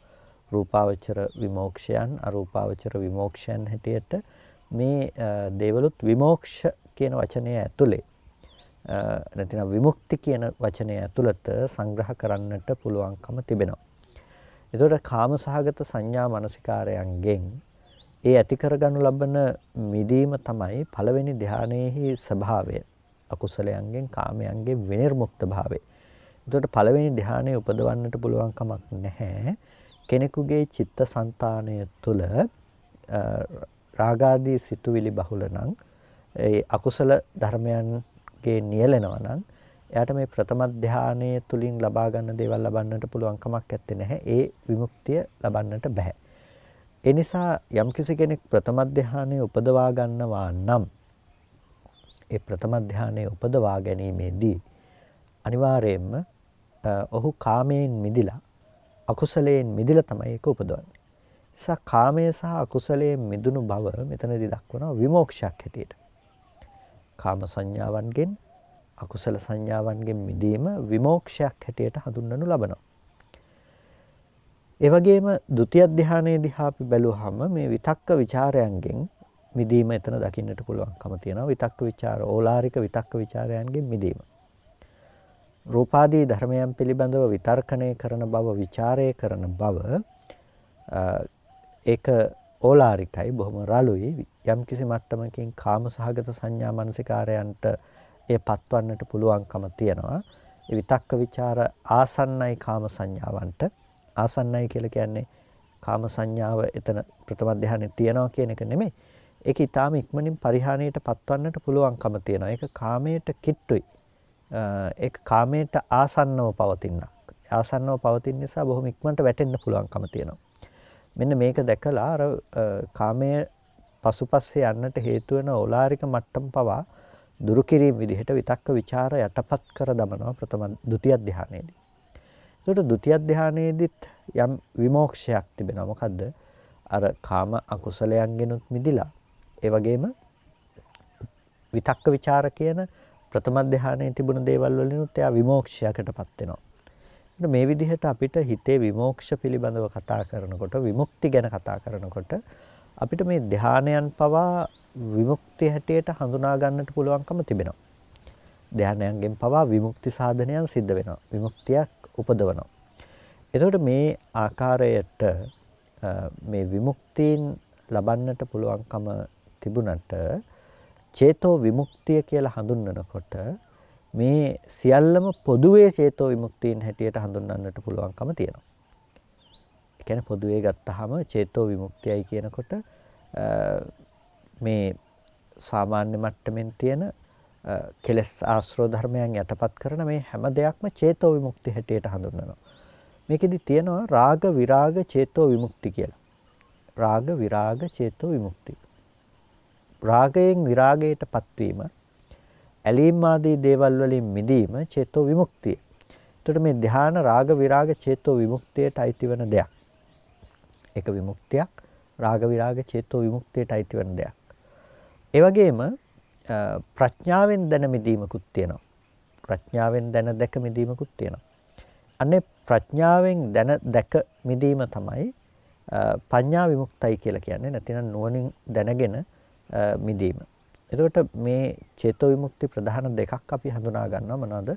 රූපාවචර විමෝක්ෂයන්, අරූපාවචර විමෝක්ෂයන් හැටියට මේ දේවලුත් විමෝක්ෂ කියන වචනය ඇතුලේ නැතිනම් විමුක්ති කියන වචනය ඇතුළත සංග්‍රහ කරන්නට පුළුවන්කම තිබෙනවා. එතකොට කාමසහගත සංඥා මානසිකාරයන්ගෙන් ඒ ඇති කරගනු ලබන මිදීම තමයි පළවෙනි ධානයේහි ස්වභාවය. අකුසලයන්ගෙන් කාමයන්ගෙන් විනිර්මුක්ත භාවය. එතකොට පළවෙනි ධානයේ උපදවන්නට පුළුවන් කමක් නැහැ. කෙනෙකුගේ චිත්තසංතානය තුළ රාගාදී සිතුවිලි බහුල නම් ඒ අකුසල ධර්මයන් ගේ නියැලෙනවා නම් එයාට මේ ප්‍රථම ධානයේ තුලින් ලබා ගන්න දේවල් ලබන්නට පුළුවන් කමක් නැත්තේ නැහැ. ඒ විමුක්තිය ලබන්නට බෑ. ඒ නිසා යම්කිසි කෙනෙක් ප්‍රථම ධානයේ උපදවා ගන්නවා නම් ඒ ප්‍රථම ධානයේ උපදවා ගැනීමේදී අනිවාර්යයෙන්ම ඔහු කාමයෙන් මිදිලා අකුසලයෙන් මිදිලා තමයි ඒක උපදවන්නේ. නිසා කාමයේ සහ අකුසලයේ මිදුණු බව මෙතනදී දක්වනවා විමෝක්ෂයක් හැටියට. කාම සංඥාවන්ගෙන් අකුසල සංඥාවන්ගෙන් මිදීම විමෝක්ෂයක් හැටියට හඳුන්වනු ලබනවා. ඒ වගේම ဒုတိ ය ධානයේ දිහා අපි බැලුවහම මේ විතක්ක ਵਿਚාරයන්ගෙන් මිදීම එතන දකින්නට පුළුවන්කම තියෙනවා. විතක්ක ਵਿਚාර ඕලාරික විතක්ක ਵਿਚාරයන්ගෙන් මිදීම. රූපාදී ධර්මයන් පිළිබඳව විතර්කණය කරන බව ਵਿਚාරය කරන බව ඒක ඕලාරිකයි බොහොම රළුයි යම්කිසි මට්ටමකින් කාමසහගත සංඥා මනසිකාරයන්ට ඒ පත්වන්නට පුළුවන්කම තියෙනවා. ඒ විතක්ක ਵਿਚාර ආසන්නයි කාම සංඥාවන්ට ආසන්නයි කියලා කියන්නේ කාම සංඥාව එතන ප්‍රථම ධානයේ තියනවා කියන එක නෙමෙයි. ඒක ඊටාම ඉක්මනින් පරිහානියට පත්වන්නට පුළුවන්කම තියෙනවා. ඒක කාමයට කිට්ටුයි. ඒ කාමයට ආසන්නව පවතින්නක්. ආසන්නව පවතින නිසා බොහොම ඉක්මනට වැටෙන්න පුළුවන්කම තියෙනවා. මෙන්න මේක දැකලා අර කාමයේ පසුපස්සේ යන්නට හේතු වෙන ඕලාරික මට්ටම් පවා දුරු කිරීම විදිහට විතක්ක ਵਿਚාර යටපත් කර දමනවා ප්‍රථම ဒုတိ ය ධානයේදී. එතකොට ဒုတိ ය ධානයේදීත් යම් විමෝක්ෂයක් තිබෙනවා. මොකද්ද? අර කාම අකුසලයන්ගෙනුත් මිදිලා ඒ වගේම විතක්ක ਵਿਚාර කියන ප්‍රථම ධානයේ තිබුණ දේවල් වලිනුත් එයා විමෝක්ෂයකටපත් වෙනවා. මේ විදිහට අපිට හිතේ විමෝක්ෂ පිළිබඳව කතා කරනකොට විමුක්ති ගැන කතා කරනකොට අපිට මේ ධානයන් පවා විමුක්තිය හැටියට හඳුනා ගන්නට පුළුවන්කම තිබෙනවා. ධානයන්ගෙන් පවා විමුක්ති සාධනයන් සිද්ධ වෙනවා. විමුක්තියක් උපදවනවා. එතකොට මේ ආකාරයට මේ විමුක්තියෙන් ලබන්නට පුළුවන්කම තිබුණට චේතෝ විමුක්තිය කියලා හඳුන්වනකොට මේ සියල්ලම පොදුවේ චේතෝ විමුක්තියෙන් හැටියට හඳුන්වන්නට පුළුවන්කම තියෙනවා. ඒ කියන්නේ පොදුවේ ගත්තාම චේතෝ විමුක්තියයි කියනකොට මේ සාමාන්‍ය මට්ටමින් තියෙන කෙලස් ආශ්‍රව ධර්මයන් යටපත් කරන මේ හැම දෙයක්ම චේතෝ විමුක්ති හැටියට හඳුන්වනවා. මේකෙදි තියෙනවා රාග විරාග චේතෝ විමුක්ති කියලා. රාග විරාග චේතෝ විමුක්ති. රාගයෙන් විරාගයටපත් වීම ඇලීම් ආදී දේවල් වලින් මිදීම චේතෝ විමුක්තිය. එතකොට මේ ධ්‍යාන රාග විරාග චේතෝ විමුක්තියට අයිති වෙන දෙයක්. ඒක විමුක්තියක් රාග විරාග චේතෝ විමුක්තියට අයිති වෙන දෙයක්. ඒ වගේම ප්‍රඥාවෙන් දැන මිදීමකුත් තියෙනවා. ප්‍රඥාවෙන් දැන දැක මිදීමකුත් තියෙනවා. අනේ ප්‍රඥාවෙන් දැන දැක මිදීම තමයි පඤ්ඤා විමුක්තයි කියලා කියන්නේ. නැතිනම් නුවණින් දැනගෙන මිදීම. එතකොට මේ චේතෝ විමුක්ති ප්‍රධාන දෙකක් අපි හඳුනා ගන්නවා මොනවද?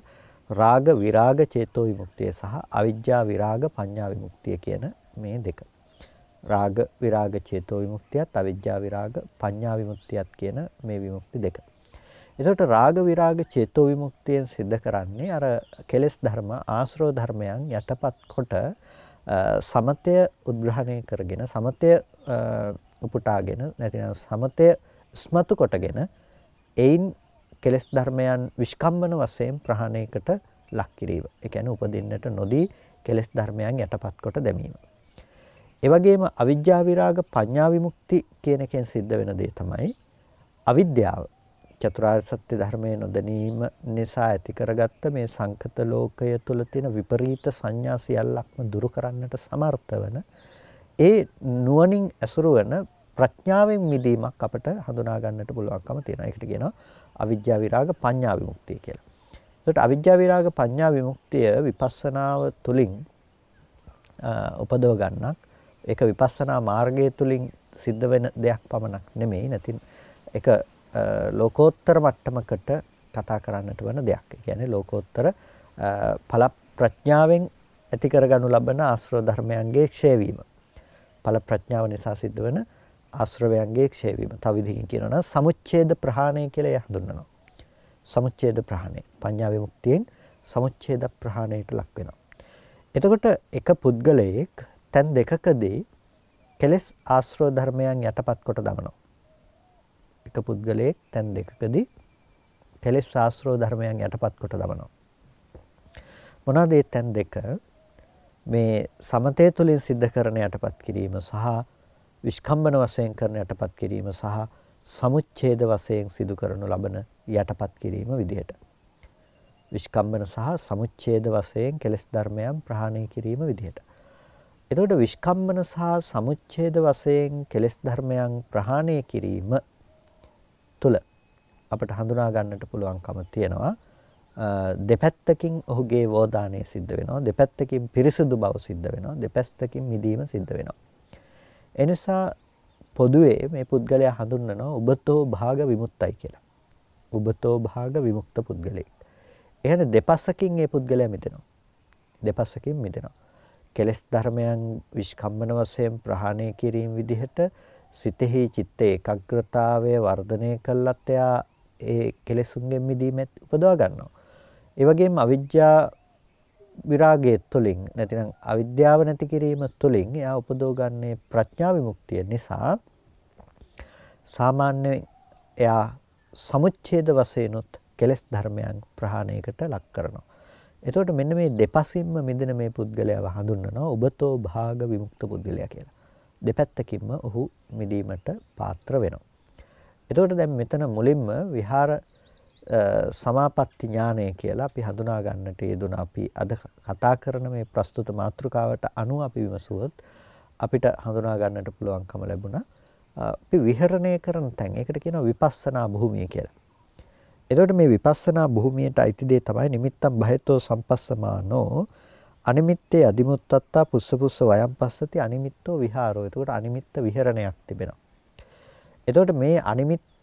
රාග විරාග චේතෝ විමුක්තිය සහ අවිජ්ජා විරාග පඤ්ඤා විමුක්තිය කියන මේ දෙක. රාග විරාග චේතෝ විමුක්තියත් අවිජ්ජා විරාග පඤ්ඤා විමුක්තියත් කියන මේ විමුක්ති දෙක. එතකොට රාග විරාග චේතෝ විමුක්තියෙන් සිද්ධ කරන්නේ අර කෙලෙස් ධර්ම ආශ්‍රව ධර්මයන් යටපත් කොට සමතය උද්ග්‍රහණය කරගෙන සමතය උපුටාගෙන නැතිනම් සමතය ස්මතු කොටගෙන එයින් කෙලෙස් ධර්මයන් විස්කම්බන වශයෙන් ප්‍රහාණයකට ලක් කිරීම. ඒ කියන්නේ උපදින්නට නොදී කෙලෙස් ධර්මයන් යටපත් කොට දැමීම. ඒ වගේම අවිජ්ජා විරාග පඤ්ඤා විමුක්ති කියන එකෙන් සිද්ධ වෙන දේ තමයි අවිද්‍යාව. චතුරාර්ය සත්‍ය ධර්මයේ නොදැනීම නිසා ඇති කරගත්ත මේ සංකත ලෝකය තුළ තියෙන විපරීත සංඥා සියල්ලක්ම දුරු කරන්නට සමර්ථ වන ඒ නුවණින් ඇසුරු වන ප්‍රඥාවෙන් මිදීමක් අපට හඳුනා ගන්නට පුළුවන්කම තියෙනවා. ඒකට කියනවා අවිජ්ජා විරාග පඤ්ඤා විමුක්තිය කියලා. ඒකට අවිජ්ජා විරාග පඤ්ඤා විමුක්තිය විපස්සනාව තුළින් උපදව ගන්නක්. ඒක විපස්සනා මාර්ගය තුළින් සිද්ධ වෙන දෙයක් පමණක් නෙමෙයි. නැතිනම් ඒක ලෝකෝත්තර මට්ටමකට කතා කරන්නට වෙන දෙයක්. ඒ කියන්නේ ලෝකෝත්තර ඵල ප්‍රඥාවෙන් ඇති කරගනු ලබන ආශ්‍රව ධර්මයන්ගේ ක්ෂය වීම. ඵල ප්‍රඥාව නිසා සිද්ධ වෙන ආශ්‍රවයන්ගේ ක්ෂය වීම. තව විදිහකින් කියනවා නම් සමුච්ඡේද ප්‍රහාණය කියලා එය හඳුන්වනවා. සමුච්ඡේද ප්‍රහාණය. පඤ්ඤා විමුක්තියෙන් සමුච්ඡේද ප්‍රහාණයට ලක් වෙනවා. එතකොට එක පුද්ගලයෙක් තැන් දෙකකදී කෙලෙස් ආශ්‍රව ධර්මයන් යටපත් කොට දමනවා. එක පුද්ගලයෙක් තැන් දෙකකදී කෙලෙස් ආශ්‍රව ධර්මයන් යටපත් කොට දමනවා. මොනවාද ඒ තැන් දෙක? මේ සමතේ තුලින් සිද්ධ කරන යටපත් කිරීම සහ විස්කම්බන වශයෙන් කරන යටපත් කිරීම සහ සමුච්ඡේද වශයෙන් සිදු කරනු ලබන යටපත් කිරීම විදිහට. විස්කම්බන සහ සමුච්ඡේද වශයෙන් කෙලෙස් ධර්මයන් ප්‍රහාණය කිරීම විදිහට. එතකොට විස්කම්බන සහ සමුච්ඡේද වශයෙන් කෙලෙස් ධර්මයන් ප්‍රහාණය කිරීම තුල අපට හඳුනා ගන්නට පුළුවන්කම තියෙනවා දෙපැත්තකින් ඔහුගේ වෝදානය සිද්ධ වෙනවා දෙපැත්තකින් පිරිසුදු බව සිද්ධ වෙනවා දෙපැත්තකින් මිදීම සිද්ධ වෙනවා එනිසා පොදුවේ මේ පුද්ගලයා හඳුන්වනවා උබතෝ භාග විමුක්තයි කියලා. උබතෝ භාග විමුක්ත පුද්ගලෙක්. එහෙනම් දෙපස්සකින් මේ පුද්ගලයා මිදෙනවා. දෙපස්සකින් මිදෙනවා. කෙලස් ධර්මයන් විස්කම්මන වශයෙන් ප්‍රහාණය කිරීම විදිහට සිතෙහි චිත්ත ඒකාග්‍රතාවය වර්ධනය කළත් එයා ඒ කෙලෙසුන්ගෙන් මිදීමත් උපදවා ගන්නවා. ඒ වගේම අවිජ්ජා විරාගය තුළින් නැතිනම් අවිද්‍යාව නැති කිරීම තුළින් එයා උපදව ගන්නේ ප්‍රඥා විමුක්තිය නිසා සාමාන්‍යයෙන් එයා සමුච්ඡේද වශයෙන්ුත් කෙලෙස් ධර්මයන් ප්‍රහාණයකට ලක් කරනවා. එතකොට මෙන්න මේ දෙපසින්ම මිදෙන මේ පුද්ගලයාව හඳුන්වනවා ඔබතෝ භාග විමුක්ත පුද්ගලයා කියලා. දෙපැත්තකින්ම ඔහු මිදීමට පාත්‍ර වෙනවා. එතකොට දැන් මෙතන මුලින්ම විහාර සමාපatti ඥානය කියලා අපි හඳුනා ගන්නට යෙදුන අපි අද කතා කරන මේ ප්‍රස්තුත මාතෘකාවට අනුව අපි විමසුවොත් අපිට හඳුනා ගන්නට පුළුවන්කම ලැබුණා අපි විහරණය කරන තැන් ඒකට කියනවා විපස්සනා භූමිය කියලා. එතකොට මේ විපස්සනා භූමියට අයිති දේ තමයි නිමිත්තම් බහෙතෝ සම්පස්සමානෝ අනිමිත්තේ අදිමුත්තත්තා පුස්ස පුස්ස වයම් පස්සති අනිමිත්තෝ විහාරෝ. එතකොට අනිමිත්ත විහරණයක් තිබෙනවා. එතකොට මේ අනිමිත්ත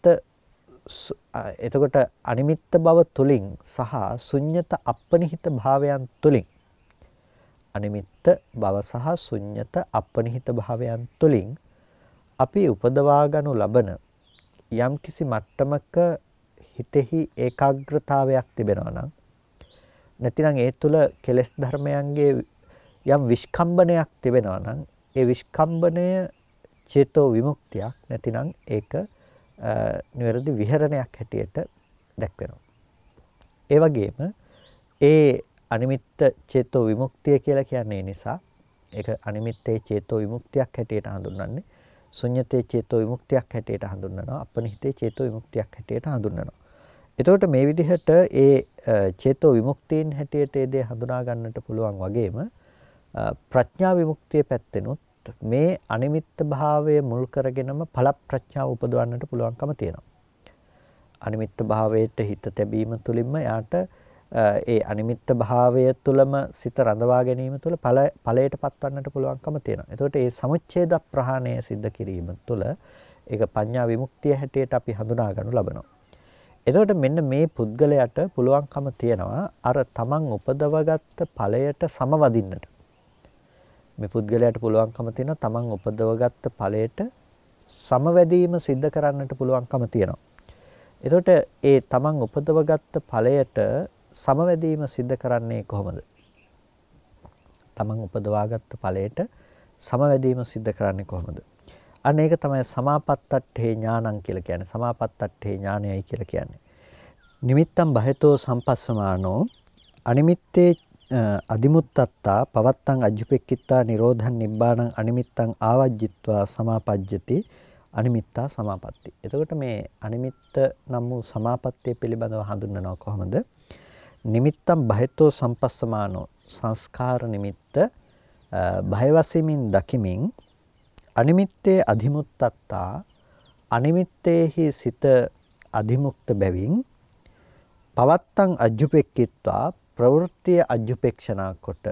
එතකොට අනිමිත්ත බව තුලින් සහ ශුන්්‍යත අපනිහිත භාවයන් තුලින් අනිමිත්ත බව සහ ශුන්්‍යත අපනිහිත භාවයන් තුලින් අපි උපදවා ගනු ලබන යම්කිසි මට්ටමක හිතෙහි ඒකාග්‍රතාවයක් තිබෙනවා නම් නැතිනම් ඒ තුල කෙලෙස් ධර්මයන්ගේ යම් විස්කම්බනයක් තිබෙනවා නම් ඒ විස්කම්බනය චේතෝ විමුක්තියක් නැතිනම් ඒක නිවැරදි විහරණයක් හැටියට දැක්වෙනවා. ඒ වගේම ඒ අනිමිත්ත චේතෝ විමුක්තිය කියලා කියන්නේ නිසා ඒක අනිමිත්තේ චේතෝ විමුක්තියක් හැටියට හඳුන්වන්නේ. ශුන්්‍යතේ චේතෝ විමුක්තියක් හැටියට හඳුන්වනවා. අපනිහිතේ චේතෝ විමුක්තියක් හැටියට හඳුන්වනවා. එතකොට මේ විදිහට ඒ චේතෝ විමුක්තියන් හැටියට ඒ දේ හඳුනා ගන්නට පුළුවන් වගේම ප්‍රඥා විමුක්තිය පැත්තෙනුත් මේ අනිමිත්ත භාවය මුල් කරගෙනම ඵල ප්‍රඥාව උපදවන්නට පුළුවන්කම තියෙනවා. අනිමිත්ත භාවයට හිත තැබීම තුළින්ම යාට ඒ අනිමිත්ත භාවය තුළම සිත රඳවා ගැනීම තුළ ඵල ඵලයට පත්වන්නට පුළුවන්කම තියෙනවා. එතකොට මේ සමුච්ඡේද ප්‍රහාණය සිද්ධ කිරීම තුළ ඒක පඤ්ඤා විමුක්තිය හැටියට අපි හඳුනා ගන්නු ලබනවා. එතකොට මෙන්න මේ පුද්ගලයාට පුළුවන්කම තියනවා අර තමන් උපදවගත්ත ඵලයට සමවදින්නට. මේ පුද්ගලයාට පුළුවන්කම තියෙනවා තමන් උපදවගත්ත ඵලයට සමවැදීම සිද්ධ කරන්නට පුළුවන්කම තියෙනවා. එතකොට ඒ තමන් උපදවගත්ත ඵලයට සමවැදීම සිද්ධ කරන්නේ කොහොමද? තමන් උපදවාගත්ත ඵලයට සමවැදීම සිද්ධ කරන්නේ කොහොමද? අන්න ඒක තමයි සමාපත්තට්ඨේ ඥානං කියලා කියන්නේ. සමාපත්තට්ඨේ ඥානයයි කියලා කියන්නේ. නිමිත්තම් බහෙතෝ සම්පස්සමානෝ අනිමිත්තේ අදිමුත්තත්තා පවත්තං අජ්ජුපෙක්කිත්තා නිරෝධං නිබ්බාණං අනිමිත්තං ආවජ්ජිත්වා සමාපජ්ජති අනිමිත්තා සමාපatti. එතකොට මේ අනිමිත්ත නම් වූ සමාපත්තිය පිළිබඳව හඳුන්වනවා කොහොමද? නිමිත්තම් බහෙතෝ සම්පස්සමානෝ සංස්කාර නිමිත්ත බය වශයෙන් දකිමින් අනිමිත්තේ අධිමුත්තත්තා අනිමිත්තේහි සිත අධිමුක්ත බැවින් පවත්තං අජ්ජුපෙක්කිත්වා ප්‍රවෘත්තිය අජ්ජුපේක්ෂණා කොට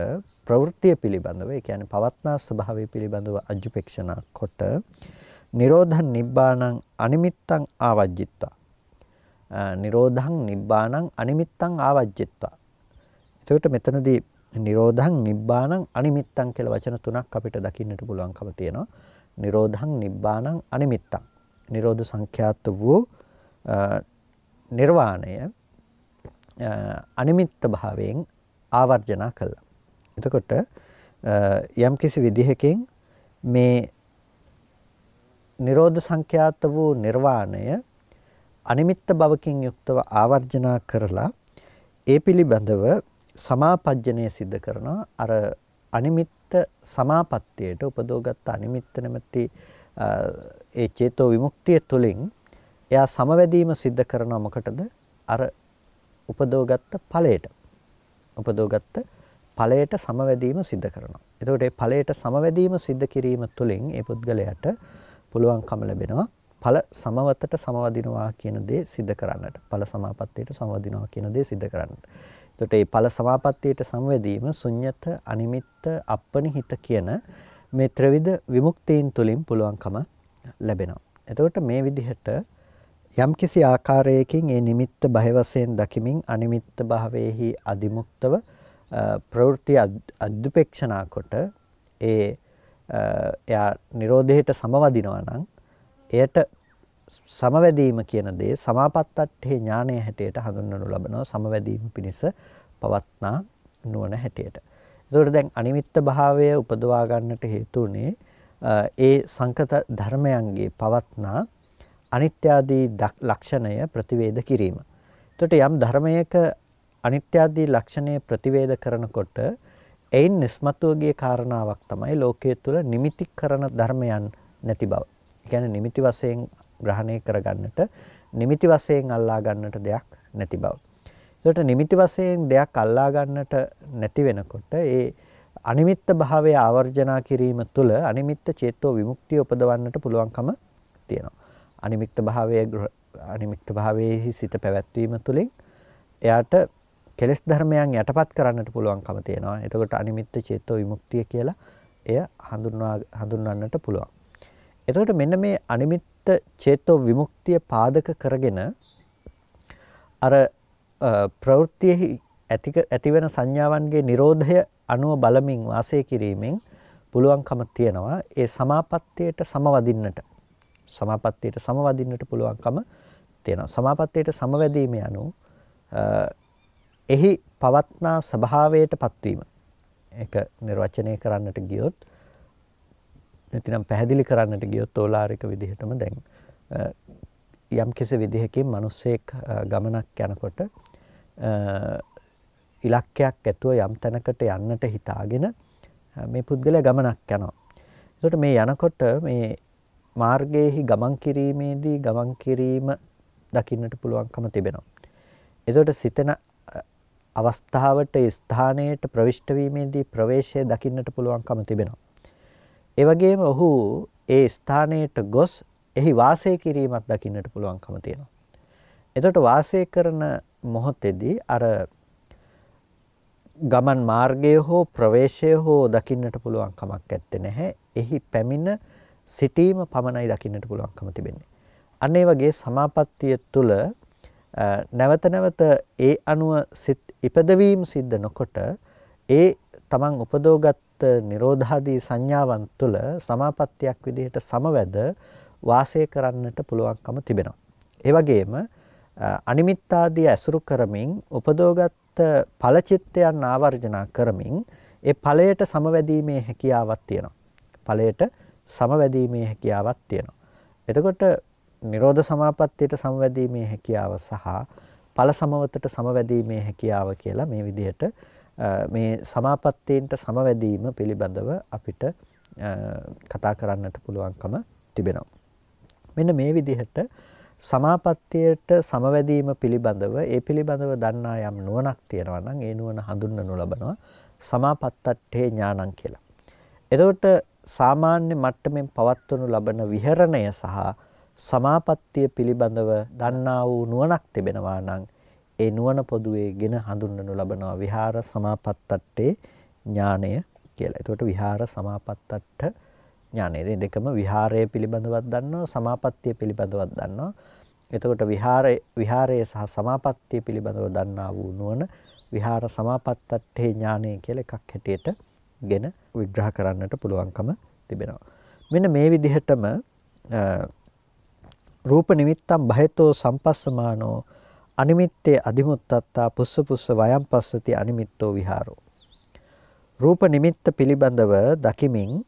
ප්‍රවෘත්තිය පිළිබඳව ඒ කියන්නේ පවත්නා ස්වභාවය පිළිබඳව අජ්ජුපේක්ෂණා කොට නිරෝධං නිබ්බාණං අනිමිත්තං ආවජ්ජිත්වා. නිරෝධං නිබ්බාණං අනිමිත්තං ආවජ්ජිත්වා. එතකොට මෙතනදී නිරෝධං නිබ්බාණං අනිමිත්තං කියලා වචන තුනක් අපිට දකින්නට පුළුවන්කම තියෙනවා. නිරෝධං නිබ්බාණං අනිමිත්තං. නිරෝධ සංඛ්‍යාත වූ නිර්වාණය අනිමිත්ත භාවයෙන් ආවර්ජනා කළා. එතකොට යම් කිසි විදිහකින් මේ නිරෝධ සංඛ්‍යාත වූ නිර්වාණය අනිමිත්ත භවකින් යුක්තව ආවර්ජනා කරලා ඒ පිළිබඳව සමාපජ්ජනය සිද්ධ කරනවා අර අනිමිත් සමාපත්තියට උපදෝගත් අනිමිත්ත නැමැති ඒ චේතෝ විමුක්තිය තුළින් එයා සමවැදීම සිද්ධ කරනවා මොකටද? අර උපදෝගත්ත ඵලයට. උපදෝගත්ත ඵලයට සමවැදීම සිද්ධ කරනවා. එතකොට මේ ඵලයට සමවැදීම සිද්ධ කිරීම තුළින් ඒ පුද්ගලයාට පුළුවන්කම ලැබෙනවා ඵල සමවතට සමවදිනවා කියන දේ සිද්ධ කරන්නට. ඵල සමාපත්තියට සමවදිනවා කියන දේ සිද්ධ කරන්නට. එතකොට මේ ඵල සමාපත්තියට සංවැදීම ශුන්්‍යත අනිමිත්ත අපනිහිත කියන මේ ත්‍රිවිධ විමුක්තීන් තුලින් පුළුවන්කම ලැබෙනවා. එතකොට මේ විදිහට යම්කිසි ආකාරයකින් මේ නිමිත්ත බය වශයෙන් දකිමින් අනිමිත්ත භාවයේහි අදිමුක්තව ප්‍රවෘත්ති අද්දුපේක්ෂණා කොට ඒ එයා Nirodheට සමවදිනවා නම් එයට සමවැදීම කියන දේ සමාපත්තට්ඨේ ඥානය හැටියට හඳුන්වනු ලබනවා සමවැදීම පිණිස පවත්නා නුවණ හැටියට. ඒතකොට දැන් අනිමිත්ත භාවය උපදවා ගන්නට හේතුුනේ ඒ සංකත ධර්මයන්ගේ පවත්නා අනිත්‍ය ආදී ලක්ෂණය ප්‍රතිවේද කිරීම. එතකොට යම් ධර්මයක අනිත්‍ය ආදී ලක්ෂණය ප්‍රතිවේද කරනකොට එයින් නිස්මතුවගේ කාරණාවක් තමයි ලෝකයේ තුල නිමිති කරන ධර්මයන් නැති බව. ඒ කියන්නේ නිමිති වශයෙන් ග්‍රහණය කරගන්නට නිමිති වශයෙන් අල්ලා ගන්නට දෙයක් නැති බව. ඒකට නිමිති වශයෙන් දෙයක් අල්ලා ගන්නට නැති වෙනකොට ඒ අනිමිත්ත භාවය ආවර්ජනා කිරීම තුළ අනිමිත්ත චේතෝ විමුක්තිය උපදවන්නට පුළුවන්කම තියෙනවා. අනිමිත්ත භාවය අනිමිත්ත භාවයේහි සිත පැවැත්වීම තුළින් එයාට කෙලෙස් ධර්මයන් යටපත් කරන්නට පුළුවන්කම තියෙනවා. එතකොට අනිමිත්ත චේතෝ විමුක්තිය කියලා එය හඳුන්වා හඳුන්වන්නට පුළුවන්. එතකොට මෙන්න මේ අනිමිත්ත චේතෝ විමුක්තිය පාදක කරගෙන අර ප්‍රවෘත්තියෙහි ඇතිවන සංඥාවන්ගේ Nirodhaය අනුව බලමින් වාසය කිරීමෙන් පුළුවන්කම තියනවා ඒ සමාපත්තියට සමවදින්නට සමාපත්තියට සමවදින්නට පුළුවන්කම තියෙනවා සමාපත්තියට සමවැදීම යනු එහි පවත්නා ස්වභාවයට පත්වීම ඒක නිර්වචනය කරන්නට ගියොත් නැතිනම් පැහැදිලි කරන්නට ගියොත් ඕලාරික විදිහටම දැන් යම් කිසි විදිහකින් මිනිස්සෙක් ගමනක් යනකොට ඉලක්කයක් ඇතුව යම් තැනකට යන්නට හිතාගෙන මේ පුද්ගලයා ගමනක් යනවා. එතකොට මේ යනකොට මේ මාර්ගයේහි ගමන් කිරීමේදී ගමන් කිරීම දකින්නට පුළුවන්කම තිබෙනවා. එතකොට සිතන අවස්ථාවට ස්ථානයට ප්‍රවිෂ්ඨ වීමේදී ප්‍රවේශය දකින්නට පුළුවන්කම තිබෙනවා. ඒ වගේම ඔහු ඒ ස්ථානයට ගොස් එහි වාසය කිරීමක් දකින්නට පුළුවන්කම තියෙනවා. එතකොට වාසය කරන මොහොතේදී අර ගමන් මාර්ගය හෝ ප්‍රවේශය හෝ දකින්නට පුළුවන් කමක් නැත්තේ නැහැ. එහි පැමිණ සිටීම පමණයි දකින්නට පුළුවන්කම තිබෙන්නේ. අන්න ඒ වගේ සමාපත්තිය තුළ නැවත නැවත ඒ අනුව සිත් ඉපදවීම සිද්ධ නොකොට ඒ තමන් උපදෝගත් නිරෝධාදී සංඥාවන් තුළ සමාපත්තියක් විදිහට සමවැද වාසය කරන්නට පුළුවන්කම තිබෙනවා. ඒ වගේම අනිමිත්තාදී ඇසුරු කරමින් උපදෝගත් ඵලචිත්තයන් ආවර්ජනා කරමින් ඒ ඵලයට සමවැදීමේ හැකියාවක් තියෙනවා. ඵලයට සමවැදීමේ හැකියාවක් තියෙනවා. එතකොට නිරෝධ සමාපත්තියට සමවැදීමේ හැකියාව සහ ඵල සමවතට සමවැදීමේ හැකියාව කියලා මේ විදිහට මේ සමාපත්තීන්ට සමවැදීම පිළිබඳව අපිට කතා කරන්නට පුළුවන්කම තිබෙනවා. මෙන්න මේ විදිහට සමාපත්තියට සමවැදීම පිළිබඳව ඒ පිළිබඳව දන්නා යම් නුවණක් තියෙනවා නම් ඒ නුවණ හඳුන්වනු ලබනවා සමාපත්තට්ඨේ ඥානං කියලා. එතකොට සාමාන්‍ය මට්ටමින් පවත්වනු ලබන විහරණය සහ සමාපත්තිය පිළිබඳව දන්නා වූ නුවණක් තිබෙනවා නම් ඒ නුවණ පොදුවේගෙන හඳුන්වනු ලබනවා විහාර සමාපත්තට්ටේ ඥානය කියලා. එතකොට විහාර සමාපත්තට්ට ඥානය. මේ දෙකම විහාරය පිළිබඳවත් දන්නවා සමාපත්තිය පිළිබඳවත් දන්නවා. එතකොට විහාරය විහාරය සහ සමාපත්තිය පිළිබඳව දන්නා වූ නුවණ විහාර සමාපත්තට්ඨේ ඥානය කියලා එකක් හැටියට ගෙන විග්‍රහ කරන්නට පුළුවන්කම තිබෙනවා. මෙන්න මේ විදිහටම රූප නිමිත්තම් භයතෝ සම්පස්සමානෝ අනිමිත්තේ අදිමුත්තත්තා පුස්ස පුස්ස වයම් පස්සති අනිමිත්තෝ විහාරෝ රූප නිමිත්ත පිළිබඳව දකිමින්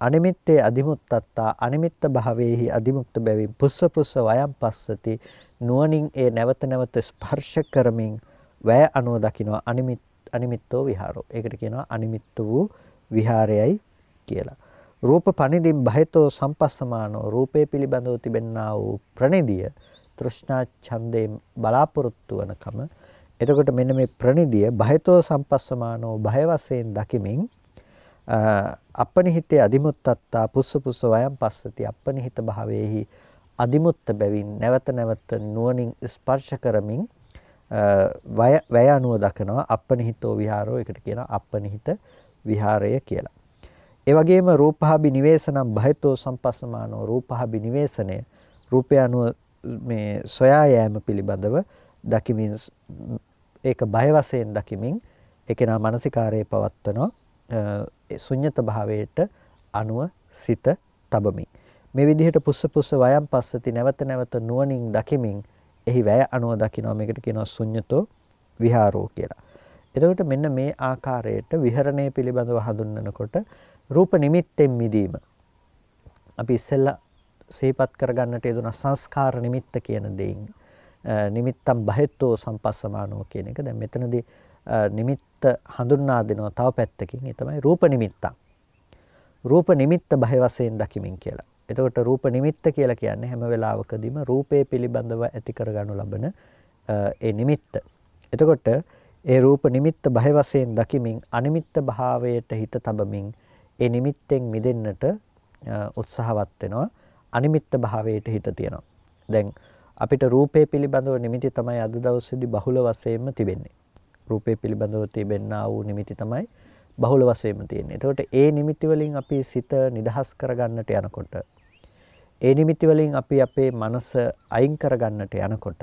අනිමිත්තේ අදිමුත්තත්තා අනිමිත්ත භාවයේහි අදිමුක්ත බැවින් පුස්ස පුස්ස වයම් පස්සති නුවණින් ඒ නැවත නැවත ස්පර්ශ කරමින් වැය අනුව දකිනවා අනිමිත් අනිමිත්තෝ විහාරෝ. ඒකට කියනවා අනිමිත්ත වූ විහාරයයි කියලා. රූප පනිදින් බහිතෝ සම්පස්සමානෝ. රූපේ පිළිබඳව තිබෙන්නා වූ ප්‍රනිදිය තෘෂ්ණා ඡන්දයෙන් බලාපොරොත්තු වනකම. එතකොට මෙන්න මේ ප්‍රනිදිය බහිතෝ සම්පස්සමානෝ බය වශයෙන් දකිමින් අපනිහිතේ අදිමුත්තත්තා පුස්ස පුස්ස වයම් පස්සති. අපනිහිත භාවයේහි අදිමුත්ත බැවින් නැවත නැවත නුවණින් ස්පර්ශ කරමින් වැය අනුව දකිනවා අපනිහිතෝ විහාරෝ එකට කියනවා අපනිහිත විහාරය කියලා. ඒ වගේම රූපහාබි නිවේසනම් බහිතෝ සම්පස්සමානෝ රූපහාබි නිවේසනය රූපය අනුව මේ සොයා යෑම පිළිබඳව දකිමින් ඒක බය වශයෙන් දකිමින් ඒකේනා මානසිකාරයේ පවත්වන ශුන්්‍යත භාවයට අනුව සිත තබමින් මේ විදිහට පුස්ස පුස්ස වයම් පස්සති නැවත නැවත නුවණින් දකිමින් එහි වැය අනුව දකිනවා මේකට කියනවා ශුන්්‍යතෝ විහාරෝ කියලා. එතකොට මෙන්න මේ ආකාරයට විහරණය පිළිබඳව හඳුන්වනකොට රූප නිමිත්තෙන් මිදීම. අපි ඉස්සෙල්ලා සිහිපත් කරගන්නට යෙදුන සංස්කාර නිමිත්ත කියන දෙයින් නිමිත්තම් බහෙත්තෝ සම්පස්සමානෝ කියන එක. දැන් මෙතනදී නිමිත්ත හඳුන්වා දෙනවා තව පැත්තකින්. ඒ තමයි රූප නිමිත්තක්. රූප නිමිත්ත බහේ වශයෙන් දකිමින් කියලා. එතකොට රූප නිමිත්ත කියලා කියන්නේ හැම වෙලාවකදීම රූපේ පිළිබඳව ඇති කරගනු ලබන ඒ නිමිත්ත. එතකොට ඒ රූප නිමිත්ත බහේ වශයෙන් දකිමින් අනිමිත්ත භාවයට හිත තබමින් ඒ නිමිත්තෙන් මිදෙන්නට උත්සාහවත් වෙනවා. අනිමිත්ත භාවයට හිත තියනවා. දැන් අපිට රූපේ පිළිබඳව නිමිති තමයි අද දවසේදී බහුල වශයෙන්ම තිබෙන්නේ. රූපේ පිළිබඳව තිබෙන්නා වූ නිමිති තමයි බහුල වශයෙන්ම තියෙන්නේ. එතකොට ඒ නිමිති වලින් අපි සිත නිදහස් කරගන්නට යනකොට ඒ නිමිති වලින් අපි අපේ මනස අයින් කරගන්නට යනකොට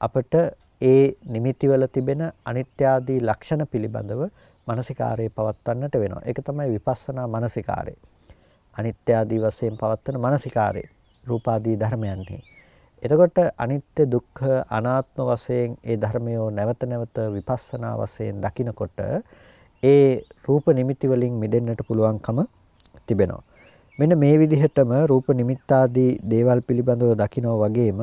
අපට ඒ නිමිති වල තිබෙන අනිත්‍ය ආදී ලක්ෂණ පිළිබඳව මානසිකාරයේ පවත්වන්නට වෙනවා. ඒක තමයි විපස්සනා මානසිකාරය. අනිත්‍ය ආදී වශයෙන් පවත්වන මානසිකාරය. රූපාදී ධර්මයන්හි. එතකොට අනිත්‍ය දුක්ඛ අනාත්ම වශයෙන් ඒ ධර්මයෝ නැවත නැවත විපස්සනා වශයෙන් දකිනකොට ඒ රූප නිමිති වලින් මිදෙන්නට පුළුවන්කම තිබෙනවා. මෙන්න මේ විදිහටම රූප නිමිත්තාදී දේවල් පිළිබඳව දකිනවා වගේම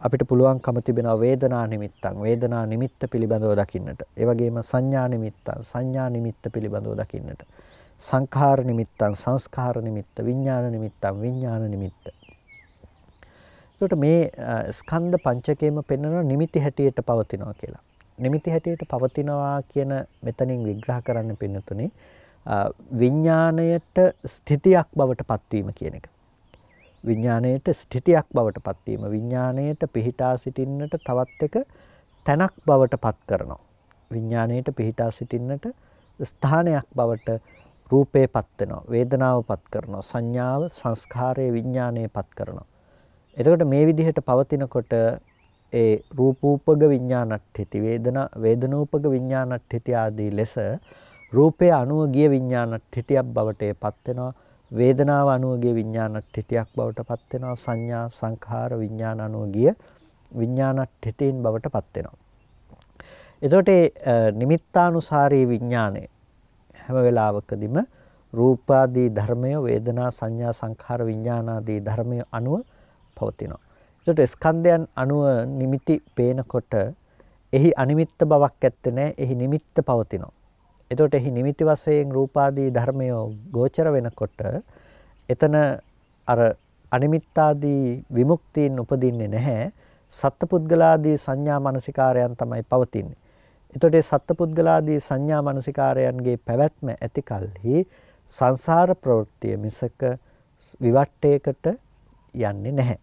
අපිට පුළුවන්කම තිබෙනවා වේදනා නිමිත්තන් වේදනා නිමිත්ත පිළිබඳව දකින්නට. ඒ වගේම සංඥා නිමිත්තන් සංඥා නිමිත්ත පිළිබඳව දකින්නට. සංඛාර නිමිත්තන් සංස්කාර නිමිත්ත විඥාන නිමිත්තන් විඥාන නිමිත්ත. එතකොට මේ ස්කන්ධ පංචකයේම පෙන්වන නිමිති හැටියට පවතිනවා කියලා. නිමිති හැටියට පවතිනවා කියන මෙතනින් විග්‍රහ කරන්න පින්නතුනේ විඥාණයට ස්ථිතියක් බවට පත්වීම කියන එක. විඥාණයට ස්ථිතියක් බවට පත්වීම විඥාණයට පිහිටා සිටින්නට තවත් එක තැනක් බවට පත් කරනවා. විඥාණයට පිහිටා සිටින්නට ස්ථානයක් බවට රූපේ පත් වෙනවා. වේදනාව පත් කරනවා. සංඥාව සංස්කාරයේ විඥාණය පත් කරනවා. එතකොට මේ විදිහට පවතිනකොට ඒ රූපූපක විඥානට්ඨිති වේදනා වේදනූපක විඥානට්ඨිති ආදී ලෙස රූපය අනුව ගිය විඥානට්ඨිතියක් බවට පත් වෙනවා වේදනාව අනුව ගිය විඥානට්ඨිතියක් බවට පත් වෙනවා සංඥා සංඛාර විඥාන අනුව ගිය විඥානට්ඨිතීන් බවට පත් වෙනවා එතකොට නිමිත්තානුසාරී විඥානය හැම වෙලාවකදීම රූපාදී ධර්මය වේදනා සංඥා සංඛාර විඥානාදී ධර්මය අනුව පවතිනවා. එතකොට ස්කන්ධයන් අනුව නිමිති පේනකොට එහි අනිමිත්ත බවක් ඇත්තේ නැහැ. එහි නිමිත්ත පවතිනවා. එතකොට එහි නිමිති වශයෙන් රූපාදී ධර්මය ගෝචර වෙනකොට එතන අර අනිමිත්තාදී විමුක්තියින් උපදින්නේ නැහැ. සත්පුද්ගලාදී සංඥා මානසිකාරයන් තමයි පවතින්නේ. එතකොට ඒ සත්පුද්ගලාදී සංඥා මානසිකාරයන්ගේ පැවැත්ම ඇති කලෙහි සංසාර ප්‍රවෘත්තිය මිසක විවට්ටයකට යන්නේ නැහැ.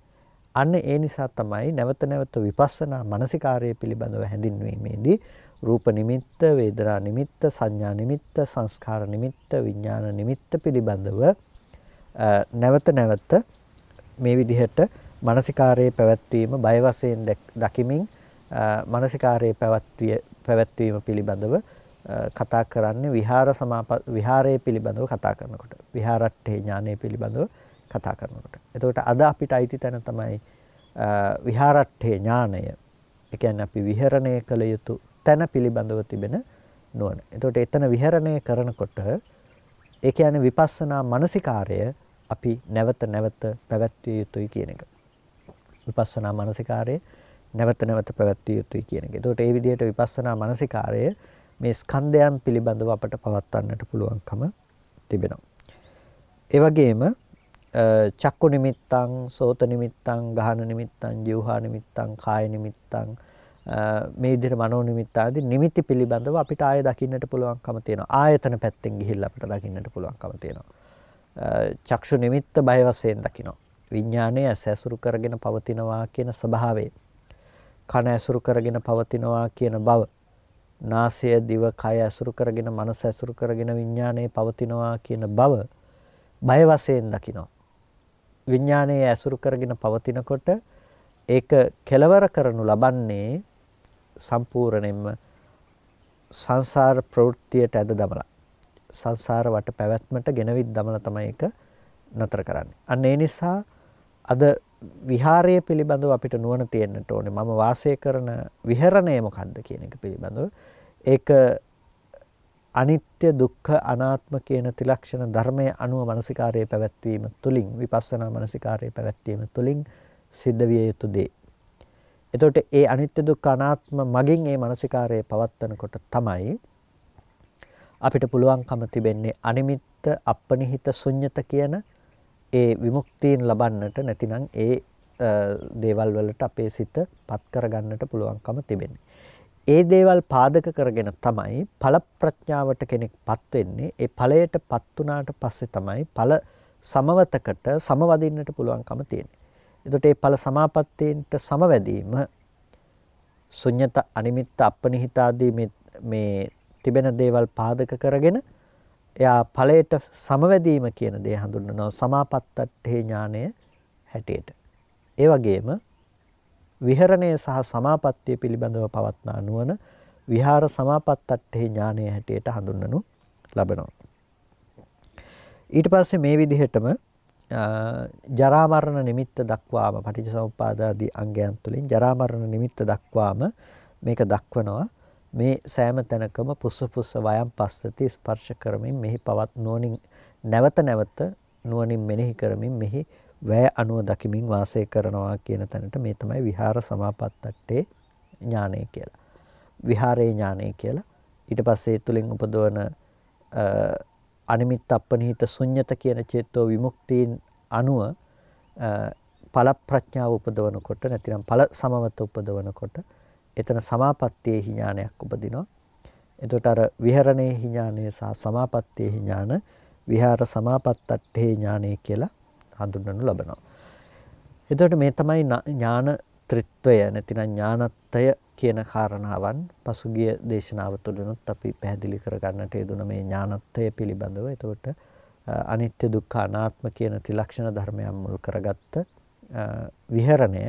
අන්න ඒ නිසා තමයි නැවත නැවත විපස්සනා මානසිකාර්යය පිළිබඳව හැඳින්වීමේදී රූප නිමිත්ත, වේදනා නිමිත්ත, සංඥා නිමිත්ත, සංස්කාර නිමිත්ත, විඥාන නිමිත්ත පිළිබඳව නැවත නැවත මේ විදිහට මානසිකාර්යයේ පැවැත්වීම බය වශයෙන් දකිමින් මානසිකාර්යයේ පැවැත්විය පැවැත්වීම පිළිබඳව කතා කරන්නේ විහාර සමාප විහාරයේ පිළිබඳව කතා කරනකොට විහාරට්ඨේ ඥානයේ පිළිබඳව කතා කරනකොට. එතකොට අද අපිට අයිති තැන තමයි විහාරට්ඨේ ඥානය. ඒ කියන්නේ අපි විහරණය කළ යුතු තැන පිළිබඳව තිබෙන නුවණ. එතකොට එතන විහරණය කරනකොට ඒ කියන්නේ විපස්සනා මානසිකාරය අපි නැවත නැවත පැවැත්විය යුතුයි කියන එක. විපස්සනා මානසිකාරය නැවත නැවත පැවැත්විය යුතුයි කියන එක. එතකොට ඒ විදිහට විපස්සනා මානසිකාරය මේ ස්කන්ධයන් පිළිබඳව අපට පවත්වන්නට පුළුවන්කම තිබෙනවා. ඒ වගේම චක්කු නිමිත්තං, සෝත නිමිත්තං, ගහන නිමිත්තං, જીවහා නිමිත්තං, කාය නිමිත්තං මේ විදිහට මනෝ නිමිත්ත ආදී නිමිති පිළිබඳව අපිට ආය දකින්නට පුළුවන්කම තියෙනවා. ආයතන පැත්තෙන් ගිහිල්ලා අපිට දකින්නට පුළුවන්කම තියෙනවා. චක්ෂු නිමිත්ත බය වශයෙන් දකිනවා. විඥානය ඇසුරු කරගෙන පවතිනවා කියන ස්වභාවය. කන ඇසුරු කරගෙන පවතිනවා කියන බව. නාසය දිව කය ඇසුරු කරගෙන මනස ඇසුරු කරගෙන විඥානයේ පවතිනවා කියන බව බය වශයෙන් දකිනවා. විඥානයේ ඇසුරු කරගෙන පවතිනකොට ඒක කෙලවර කරනු ලබන්නේ සම්පූර්ණයෙන්ම සංසාර ප්‍රවෘත්තියට ඇද දමලා සංසාර වට පැවැත්මට ගෙනවිත් දමලා තමයි ඒක නතර කරන්නේ. අන්න ඒ නිසා අද විහාරය පිළිබඳව අපිට නුවණ තියෙන්නට ඕනේ. මම වාසය කරන විහරණය මොකක්ද කියන එක පිළිබඳව. ඒක අනිත්‍ය දුක්ඛ අනාත්ම කියන ත්‍රිලක්ෂණ ධර්මයේ අනුව මානසිකාරයේ පැවැත්වීම තුළින් විපස්සනා මානසිකාරයේ පැවැත්වීම තුළින් සිද්ධ විය යුතු දේ. එතකොට ඒ අනිත්‍ය දුක්ඛ අනාත්ම මගින් මේ මානසිකාරයේ පවත්වනකොට තමයි අපිට පුළුවන්කම තිබෙන්නේ අනිමිත්ත අපනිහිත ශුන්්‍යත කියන ඒ විමුක්තියෙන් ලබන්නට නැතිනම් ඒ දේවල් වලට අපේ සිත පත් කරගන්නට පුළුවන්කම තිබෙන්නේ. ඒ දේවල් පාදක කරගෙන තමයි ඵල ප්‍රඥාවට කෙනෙක්පත් වෙන්නේ. ඒ ඵලයටපත් වුණාට පස්සේ තමයි ඵල සමවතකට සමවදින්නට පුළුවන්කම තියෙන්නේ. එතකොට මේ ඵල සමාපත්තීන්ට සමවැදීම ශුන්්‍යත අනිමිත්ත අපනිහිත ආදී මේ මේ තිබෙන දේවල් පාදක කරගෙන එයා ඵලයට සමවැදීම කියන දේ හඳුන්වනවා සමාපත්තට්ඨේ ඥානය හැටියට. ඒ වගේම විහරණය සහ සමාපත්තිය පිළිබඳව පවත්නා නුවණ විහාර සමාපත්තට්ඨේ ඥානය හැටියට හඳුන්වනු ලබනවා. ඊට පස්සේ මේ විදිහටම ජරා මරණ නිමිත්ත දක්වාම පටිච්චසමුප්පාද ආදී අංගයන් තුලින් ජරා මරණ නිමිත්ත දක්වාම මේක දක්වනවා මේ සෑම තැනකම පුස්ස පුස්ස වයම් පස්සති ස්පර්ශ කරමින් මෙහි පවත් නුවණින් නැවත නැවත නුවණින් මෙනෙහි කරමින් මෙහි වැය අනුව දකිමින් වාසය කරනවා කියන තැනට මේ තමයි විහාර සමාපත්තට්ටේ ඥානය කියලා. විහාරේ ඥානය කියලා. ඊට පස්සේ ඒ තුලින් උපදවන අනිමිත් අපනිහිත ශුන්්‍යත කියන චේතෝ විමුක්තියින් අනුව ඵල ප්‍රඥාව උපදවනකොට නැතිනම් ඵල සමවත උපදවනකොට එතන සමාපත්තියේ ඥානයක් උපදිනවා. එතකොට අර විහරණේ ඥානය සහ සමාපත්තියේ ඥාන විහාර සමාපත්තට්ඨේ ඥානය කියලා හඳුන්වනු ලබනවා. එතකොට මේ තමයි ඥාන ත්‍රිත්වය නැතිනම් ඥානත්වය කියන කාරණාවන් පසුගිය දේශනාව තුළිනුත් අපි පැහැදිලි කරගන්නට යෙදුන මේ ඥානත්වය පිළිබඳව. එතකොට අනිත්‍ය දුක්ඛ අනාත්ම කියන ත්‍රිලක්ෂණ ධර්මයන් මුල් කරගත්ත විහරණය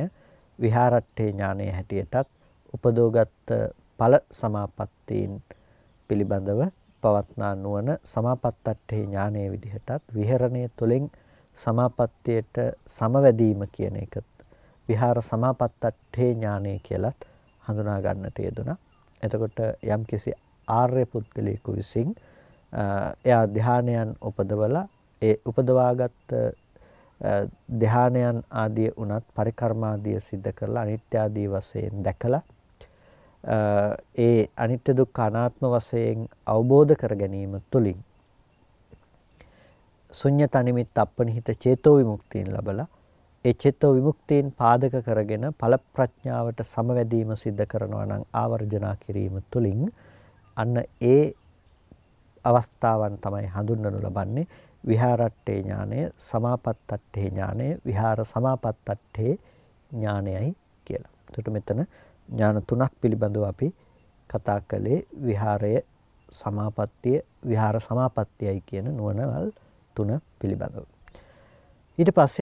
විහාරට්ඨේ ඥානයේ හැටියටත් උපදෝගත් ඵල සමාපත්තීන් පිළිබඳව පවත්නා නුවණ සමාපත්තට්ඨේ ඥානයේ විදිහටත් විහරණයේ තුලින් සමාපත්තියට සමවැදීම කියන එක විහාර සමාපත්තට්ඨේ ඥානය කියලත් හඳුනා ගන්නට යෙදුණා. එතකොට යම්කිසි ආර්ය පුද්ගලයෙකු විසින් එයා ධානයන් උපදවලා ඒ උපදවාගත් ධානයන් ආදී උනත් පරිකර්මාදිය සිද්ධ කරලා අනිත්‍ය ආදී වශයෙන් දැකලා ඒ අනිත්‍ය දුක්ඛ අනාත්ම වශයෙන් අවබෝධ කර ගැනීම තුළින් ශුන්්‍යත නිමිත්ත අපනිහිත චේතෝ විමුක්තියෙන් ලබලා ඒ චේතෝ විමුක්තියෙන් පාදක කරගෙන ඵල ප්‍රඥාවට සමවැදීම සිද්ධ කරනවා නම් ආවර්ජනා කිරීම තුළින් අන්න ඒ අවස්ථාවන් තමයි හඳුන්වනු ලබන්නේ විහාරට්ඨේ ඥානය සමාපත්තට්ඨේ ඥානය විහාර සමාපත්තට්ඨේ ඥානයයි කියලා. එතකොට මෙතන ඥාන තුනක් පිළිබඳව අපි කතා කළේ විහාරය සමාපත්තිය විහාර සමාපත්තියයි කියන නුවණවල් තුන පිළිබඳව. ඊට පස්සේ